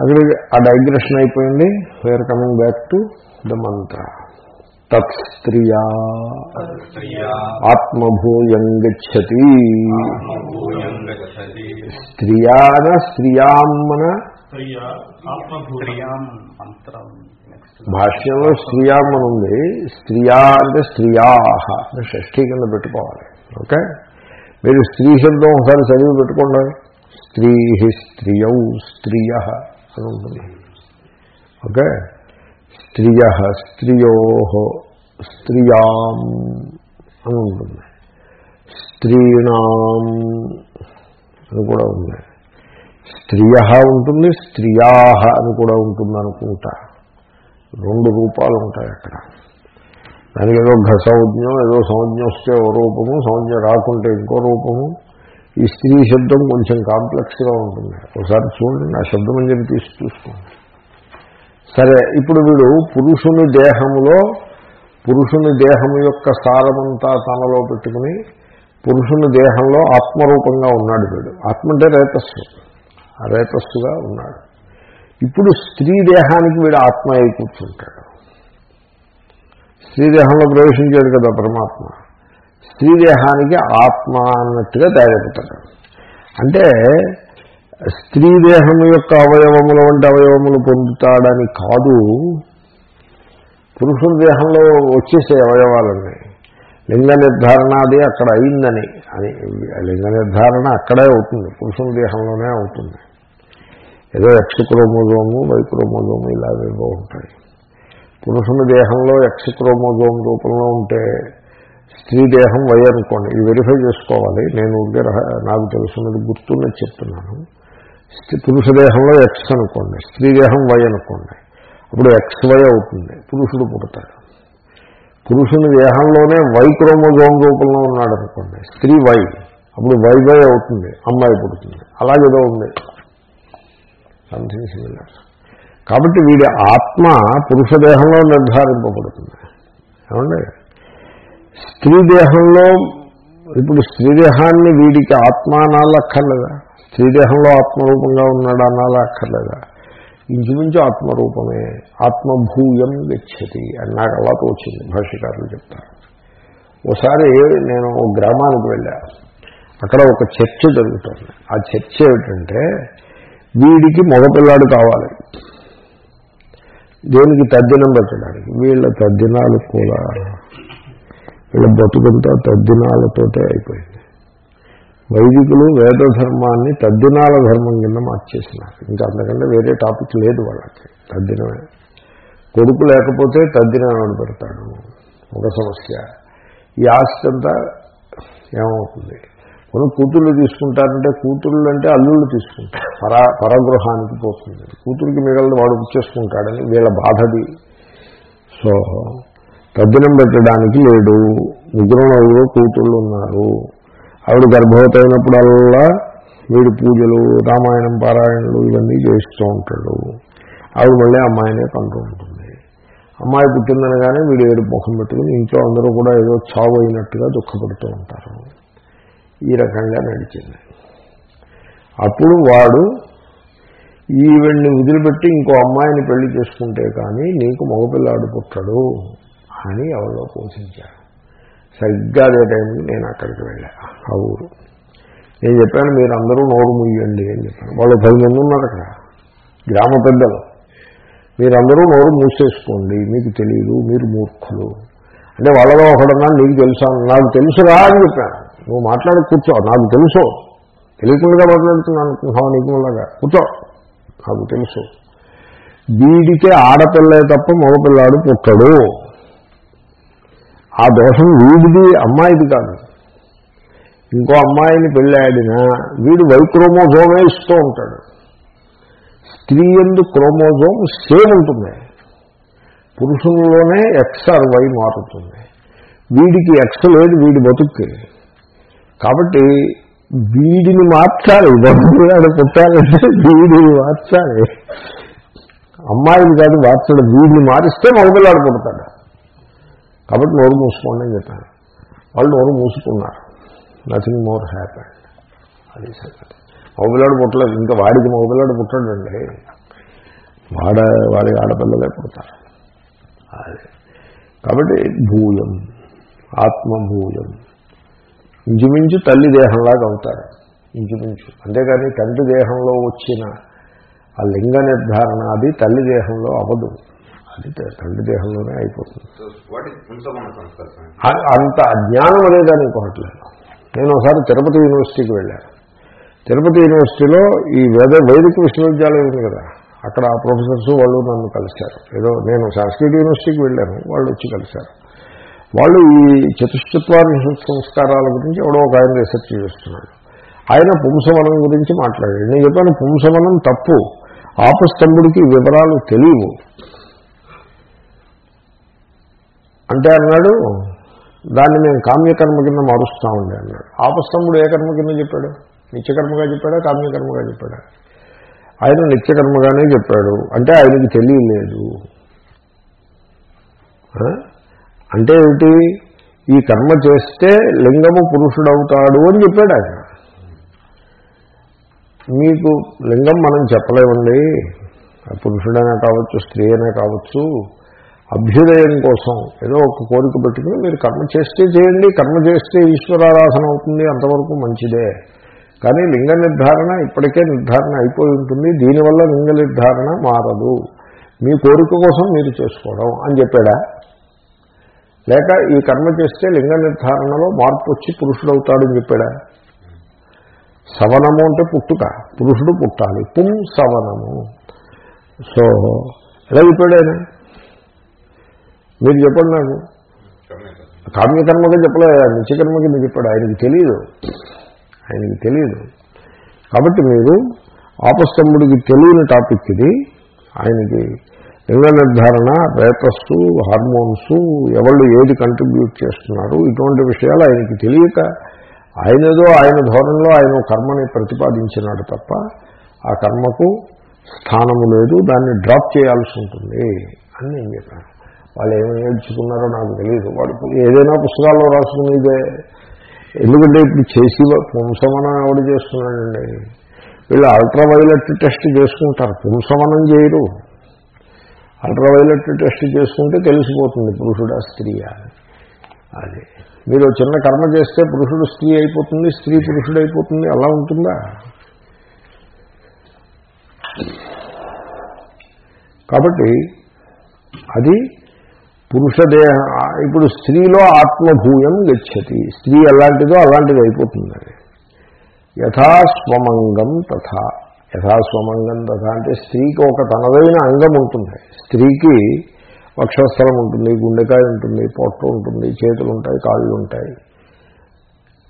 అది ఆ డైగ్రెషన్ అయిపోయింది. We're coming back to the mantra తత్ స్త్రియా స్త్రియా ఆత్మభూయం గచ్చతి. స్త్రియాన స్త్రియామ్మన భాష్యంలో స్త్రియామ్మన ఉంది స్త్రియా అంటే స్త్రియా అని షష్ఠీ కింద పెట్టుకోవాలి. ఓకే? మీరు స్త్రీ శబ్దం ఒకసారి చదివి పెట్టుకోండి. స్త్రీ స్త్రియౌ స్త్రియ. అని ఉంటుంది. ఓకే? స్త్రియ స్త్రియో స్త్రియాం అని ఉంటుంది. స్త్రీణాం అని కూడా ఉంది. స్త్రియ ఉంటుంది స్త్రియా అని కూడా ఉంటుంది అనుకుంటా. రెండు రూపాలు ఉంటాయి అక్కడ. దానికి ఏదో ఘసౌజ్ఞం ఏదో సంజ్ఞ వస్తే ఓ రూపము సంజ్ఞ రాకుంటే ఇంకో రూపము. ఈ స్త్రీ శబ్దం కొంచెం కాంప్లెక్స్గా ఉంటుంది. ఒకసారి చూడండి ఆ శబ్దం అని చెప్పి తీసి చూసుకోండి. సరే ఇప్పుడు వీడు పురుషుని దేహంలో పురుషుని దేహం యొక్క సారమంతా తనలో పెట్టుకుని పురుషుని దేహంలో ఆత్మరూపంగా ఉన్నాడు వీడు. ఆత్మ అంటే రేతస్సు. ఆ రేతస్సుగా ఉన్నాడు. ఇప్పుడు స్త్రీ దేహానికి వీడు ఆత్మ అయి కూర్చుంటాడు స్త్రీ దేహంలో ప్రవేశించాడు కదా పరమాత్మ. స్త్రీ దేహానికి ఆత్మ అన్నట్టుగా తయారైపోతాడు. అంటే స్త్రీ దేహం యొక్క అవయవముల వంటి అవయవములు పొందుతాడని కాదు పురుషుల దేహంలో వచ్చేసే అవయవాలన్నీ. లింగ నిర్ధారణ అది అక్కడ అయిందని అని లింగ నిర్ధారణ అక్కడే అవుతుంది పురుషుల దేహంలోనే అవుతుంది. ఏదో ఎక్స్ క్రోమోజోము వై క్రోమోజోము ఉంటాయి పురుషుని దేహంలో ఎక్స్ క్రోమోజోమ్ రూపంలో ఉంటే స్త్రీ దేహం వై అనుకోండి ఇది వెరిఫై చేసుకోవాలి. నేను నాకు తెలుసున్నది గుర్తున్నది చెప్తున్నాను. స్త్రీ- పురుష దేహంలో ఎక్స్ అనుకోండి. స్త్రీ దేహం వై అనుకోండి. అప్పుడు ఎక్స్ వై అవుతుంది. పురుషుడు పుడతాడు. పురుషుని దేహంలోనే వై క్రోమోజోమ్ రూపంలో ఉన్నాడు అనుకోండి. స్త్రీ వై అప్పుడు వై వై అవుతుంది. అమ్మాయి పుడుతుంది. అలాగేదో ఉంది. సంథింగ్ సిమిలర్ కాబట్టి వీడి ఆత్మ పురుష దేహంలో నిర్ధారింపబడుతుంది. ఏమండి? స్త్రీ దేహంలో ఇప్పుడు స్త్రీదేహాన్ని వీడికి ఆత్మ అనాలి అక్కర్లేదా ఆత్మరూపంగా ఉన్నాడు అనాలి అక్కర్లేదా ఇంచుమించు ఆత్మరూపమే. ఆత్మభూయం గచ్చతి అని నాకు అలా తోచింది భాష్యకారులు చెప్తారు. ఓసారి నేను ఒక గ్రామానికి వెళ్ళా. అక్కడ ఒక చర్చ జరుగుతుంది. ఆ చర్చ ఏమిటంటే వీడికి మగపిల్లాడు కావాలి. దేనికి తద్దినం పెట్టడానికి? వీళ్ళ తద్దినాలు కూడా ఇలా బతుకంతా తద్దినాలతోటే అయిపోయింది. వైదికులు వేద ధర్మాన్ని తద్దినాల ధర్మం కింద మార్చేసినారు. ఇంకా అంతకంటే వేరే టాపిక్ లేదు వాళ్ళకి తద్దినమే. కొడుకు లేకపోతే తద్దినం పెడతాడు? ఒక సమస్య. ఈ ఆస్తి అంతా ఏమవుతుంది? కొన్ని కూతుళ్ళు తీసుకుంటారంటే కూతుళ్ళు అంటే అల్లుళ్ళు తీసుకుంటారు. పరా పరగృహానికి పోతుంది. కూతురికి మిగలదు వాడు వచ్చేసుకుంటాడని వీళ్ళ బాధది. సో తద్దినం పెట్టడానికి లేడు. నిద్రలో కూతుళ్ళు ఉన్నారు. ఆవిడ గర్భవతి అయినప్పుడల్లా వీడి పూజలు రామాయణం పారాయణలు ఇవన్నీ చేస్తూ ఉంటాడు. ఆవిడ మళ్ళీ అమ్మాయినే కంటూ ఉంటుంది. అమ్మాయి పుట్టిందనగానే వీడు ఏడు ముఖం పెట్టుకుని ఇంట్లో అందరూ కూడా ఏదో చావు అయినట్టుగా దుఃఖపడుతూ ఉంటారు. ఈ రకంగా నడిచింది. అప్పుడు వాడు ఈవిడ్ని వదిలిపెట్టి ఇంకో అమ్మాయిని పెళ్ళి చేసుకుంటే కానీ నీకు మగపిల్లాడు పుట్టడు. అని ఎవరో పోషించారు. సరిగ్గా అదే టైంకి నేను అక్కడికి వెళ్ళా ఆ ఊరు. నేను చెప్పాను మీరు అందరూ నోరు ముయ్యండి అని చెప్పాను. వాళ్ళు పది మంది ఉన్నారు అక్కడ గ్రామ పెద్దలు. మీరందరూ నోరు మూసేసుకోండి మీకు తెలియదు మీరు మూర్ఖులు. అంటే వాళ్ళలో ఒకడన్నా నీకు తెలుసా? నాకు తెలుసురా అని చెప్పాను. నువ్వు మాట్లాడి కూర్చో నాకు తెలుసు. తెలియకుండా మాట్లాడుతున్నాను అనుకుంటున్నావు నీకు కూర్చో నాకు తెలుసు. వీడికే ఆడపిల్లే తప్ప మగపిల్లాడు పుట్టడు. ఆ దోషం వీడిది అమ్మాయిది కాదు. ఇంకో అమ్మాయిని పెళ్ళాడినా వీడు వై క్రోమోజోమే ఇస్తూ ఉంటాడు. స్త్రీ ఎందు క్రోమోజోమ్ సేమ్ ఉంటుంది. పురుషుల్లోనే ఎక్స్ ఆర్ వై మారుతుంది. వీడికి ఎక్స్ లేదు వీడి బతుక్కి. కాబట్టి వీడిని మార్చాలి. బతుకులాడు పుట్టాలంటే వీడిని మార్చాలి. అమ్మాయిని కాదు మార్చడం. వీడిని మారిస్తే మగపిల్లాడు పుడతాడు. కాబట్టి నోరు మూసుకోండి అని చెప్పాను. వాళ్ళు నోరు మూసుకున్నారు. నథింగ్ మోర్ హ్యాపీ అది సంగతి. మగపిల్లాడు పుట్టలేదు. ఇంకా వాడికి మగపిల్లాడు పుట్టడండి. వాడ వాడి ఆడపిల్లలే పుడతారు. అది. కాబట్టి భూయం ఆత్మభూయం. ఇంచుమించు తల్లి దేహంలాగా అవుతారు ఇంచుమించు. అంతేకాని తండ్రి దేహంలో వచ్చిన ఆ లింగ నిర్ధారణ అది తల్లి దేహంలో అవదు అది తండ్రి దేహంలోనే అయిపోతుంది. అంత అజ్ఞానం అనేదాన్ని ఇంకొకట్లేదు నేను ఒకసారి తిరుపతి యూనివర్సిటీకి వెళ్ళాను తిరుపతి యూనివర్సిటీలో ఈ వేద వైదిక విశ్వవిద్యాలయం ఉంది కదా. అక్కడ ఆ ప్రొఫెసర్స్ వాళ్ళు నన్ను కలిశారు. ఏదో నేను సంస్కృత యూనివర్సిటీకి వెళ్ళాను. వాళ్ళు వచ్చి కలిశారు. వాళ్ళు ఈ చతుశ్చత్వారి సంస్కారాల గురించి ఎవడో ఒక ఆయన రీసెర్చ్ చేస్తున్నాడు. ఆయన పుంసవనం గురించి మాట్లాడాడు. నేను చెప్పాను పుంసవనం తప్పు. ఆపస్తంభుడికి వివరాలు తెలియవు. అంటే అన్నాడు దాన్ని మేము కామ్యకర్మ కింద మారుస్తామండి అన్నాడు. ఆపస్తంభుడు ఏ కర్మ కింద చెప్పాడు? నిత్యకర్మగా చెప్పాడా? కామ్యకర్మగా చెప్పాడా? ఆయన నిత్యకర్మగానే చెప్పాడు. అంటే ఆయనకి తెలియలేదు. అంటే ఏమిటి? ఈ కర్మ చేస్తే లింగము పురుషుడవుతాడు అని చెప్పాడు ఆయన. మీకు లింగం మనం చెప్పలేమండి. పురుషుడైనా కావచ్చు స్త్రీ అయినా కావచ్చు అభ్యుదయం కోసం ఏదో ఒక కోరిక పెట్టుకుని మీరు కర్మ చేస్తే చేయండి కర్మ చేస్తే ఈశ్వరారాధన అవుతుంది అంతవరకు మంచిదే. కానీ లింగ నిర్ధారణ ఇప్పటికే నిర్ధారణ అయిపోయి ఉంటుంది దీనివల్ల లింగ నిర్ధారణ మారదు. మీ కోరిక కోసం మీరు చేసుకోవడం అని చెప్పాడా? లేక ఈ కర్మ చేస్తే లింగ నిర్ధారణలో మార్పు వచ్చి పురుషుడవుతాడని చెప్పాడా? సవనము అంటే పుట్టుక పురుషుడు పుట్టాలి. పుం సవనము. సో ఎలా చెప్పాడు ఆయన? మీరు చెప్పండి నాకు. కామ్యకర్మగా చెప్పలేదు నిత్యకర్మ కింద చెప్పాడు. ఆయనకి తెలియదు ఆయనకి తెలియదు కాబట్టి మీరు ఆపస్తంభుడికి తెలియని టాపిక్ ఇది. ఆయనకి లింగ నిర్ధారణ రేతస్సు హార్మోన్స్ ఎవళ్ళు ఏది కంట్రిబ్యూట్ చేస్తున్నారు ఇటువంటి విషయాలు ఆయనకి తెలియక ఆయనదో ఆయన ధోరణిలో ఆయన కర్మని ప్రతిపాదించినాడు తప్ప ఆ కర్మకు స్థానము లేదు దాన్ని డ్రాప్ చేయాల్సి ఉంటుంది అని నేను చెప్పాను. వాళ్ళు ఏమి నేర్చుకున్నారో నాకు తెలియదు వాడు ఏదైనా పుస్తకాల్లో రాసుకునేదే ఎందుకంటే ఇప్పుడు చేసి పుంసమనం ఎవడు చేస్తున్నాడండి? వీళ్ళు అల్ట్రావైలెట్ టెస్ట్ చేసుకుంటారు. పుంసమనం చేయరు. అల్ట్రావైలెట్ టెస్ట్ చేసుకుంటే తెలిసిపోతుంది పురుషుడా స్త్రీయా అది. మీరు చిన్న కర్మ చేస్తే పురుషుడు స్త్రీ అయిపోతుంది స్త్రీ పురుషుడు అయిపోతుంది. అలా ఉంటుందా? కాబట్టి అది పురుషదేహ ఇప్పుడు స్త్రీలో ఆత్మభూయం గచ్చతి. స్త్రీ ఎలాంటిదో అలాంటిది అయిపోతుంది అది. యథాస్వమంగం తథా. యథాస్వమంగం తథా అంటే స్త్రీకి ఒక తనదైన అంగం ఉంటుంది. స్త్రీకి వక్షస్థలం ఉంటుంది గుండెకాయ ఉంటుంది పొట్ట ఉంటుంది చేతులు ఉంటాయి కాళ్ళు ఉంటాయి.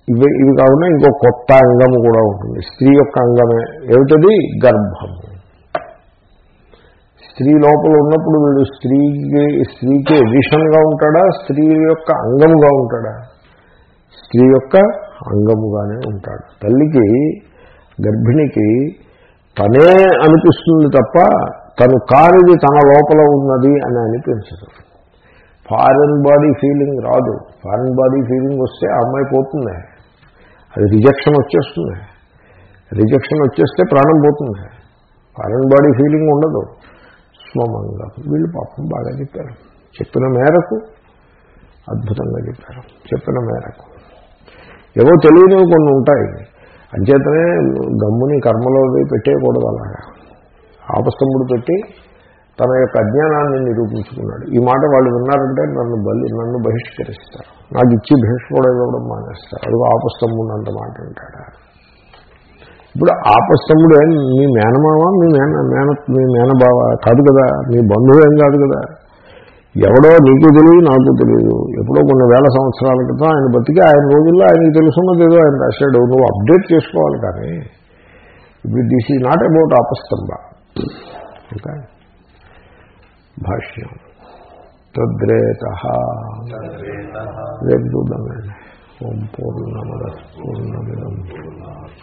ఇవి ఇవి కాకుండా ఇంకో కొత్త అంగము కూడా ఉంటుంది. స్త్రీ యొక్క అంగమే. ఏమిటది? గర్భము. స్త్రీ లోపల ఉన్నప్పుడు వీడు స్త్రీకి స్త్రీకి ఎడిషన్గా ఉంటాడా? స్త్రీ యొక్క అంగముగా ఉంటాడా? స్త్రీ యొక్క అంగముగానే ఉంటాడు. తల్లికి గర్భిణికి తనే అనిపిస్తుంది తప్ప తను కానిది తన లోపల ఉన్నది అని అనిపించదు. ఫారెన్ బాడీ ఫీలింగ్ రాదు. ఫారెన్ బాడీ ఫీలింగ్ వస్తే ఆ అమ్మాయి పోతుంది. అది రిజెక్షన్ వచ్చేస్తుంది. రిజెక్షన్ వచ్చేస్తే ప్రాణం పోతుంది. ఫారెన్ బాడీ ఫీలింగ్ ఉండదు. స్వమంగా వీళ్ళు పాపం బాగా చెప్పారు. చెప్పిన మేరకు అద్భుతంగా చెప్పారు. చెప్పిన మేరకు. ఏవో తెలియనివి కొన్ని ఉంటాయి. అంచేతనే గమ్ముని కర్మలో పెట్టేయకూడదు అలాగా. ఆపస్తంభుడు పెట్టి తన యొక్క అజ్ఞానాన్ని నిరూపించుకున్నాడు. ఈ మాట వాళ్ళు విన్నారంటే నన్ను బలి నన్ను బహిష్కరిస్తారు. నాకు ఇచ్చి బహిష్కరణ ఇవ్వడం మానేస్తారు. అదిగో ఆపస్తంభుడు అంత మాట అంటాడు ఇప్పుడు ఆపస్తంభుడు ఏం మీ మేనమావ? మీ మేన మేన మీ మేనబావ? కాదు కదా మీ బంధువు ఏం కాదు కదా? ఎవడో నీకు తెలియదు నాకు తెలియదు. ఎప్పుడో కొన్ని వేల సంవత్సరాల క్రితం ఆయన బతికి ఆయన రోజుల్లో ఆయనకి తెలుసున్నది ఏదో ఆయన రాశాడు. నువ్వు అప్డేట్ చేసుకోవాలి కానీ ఇప్పుడు this is not about Apastamba okay భాష్యం. తద్రేత. రేపు చూద్దామండి ఓం పూర్ణమద పూర్ణమిదం.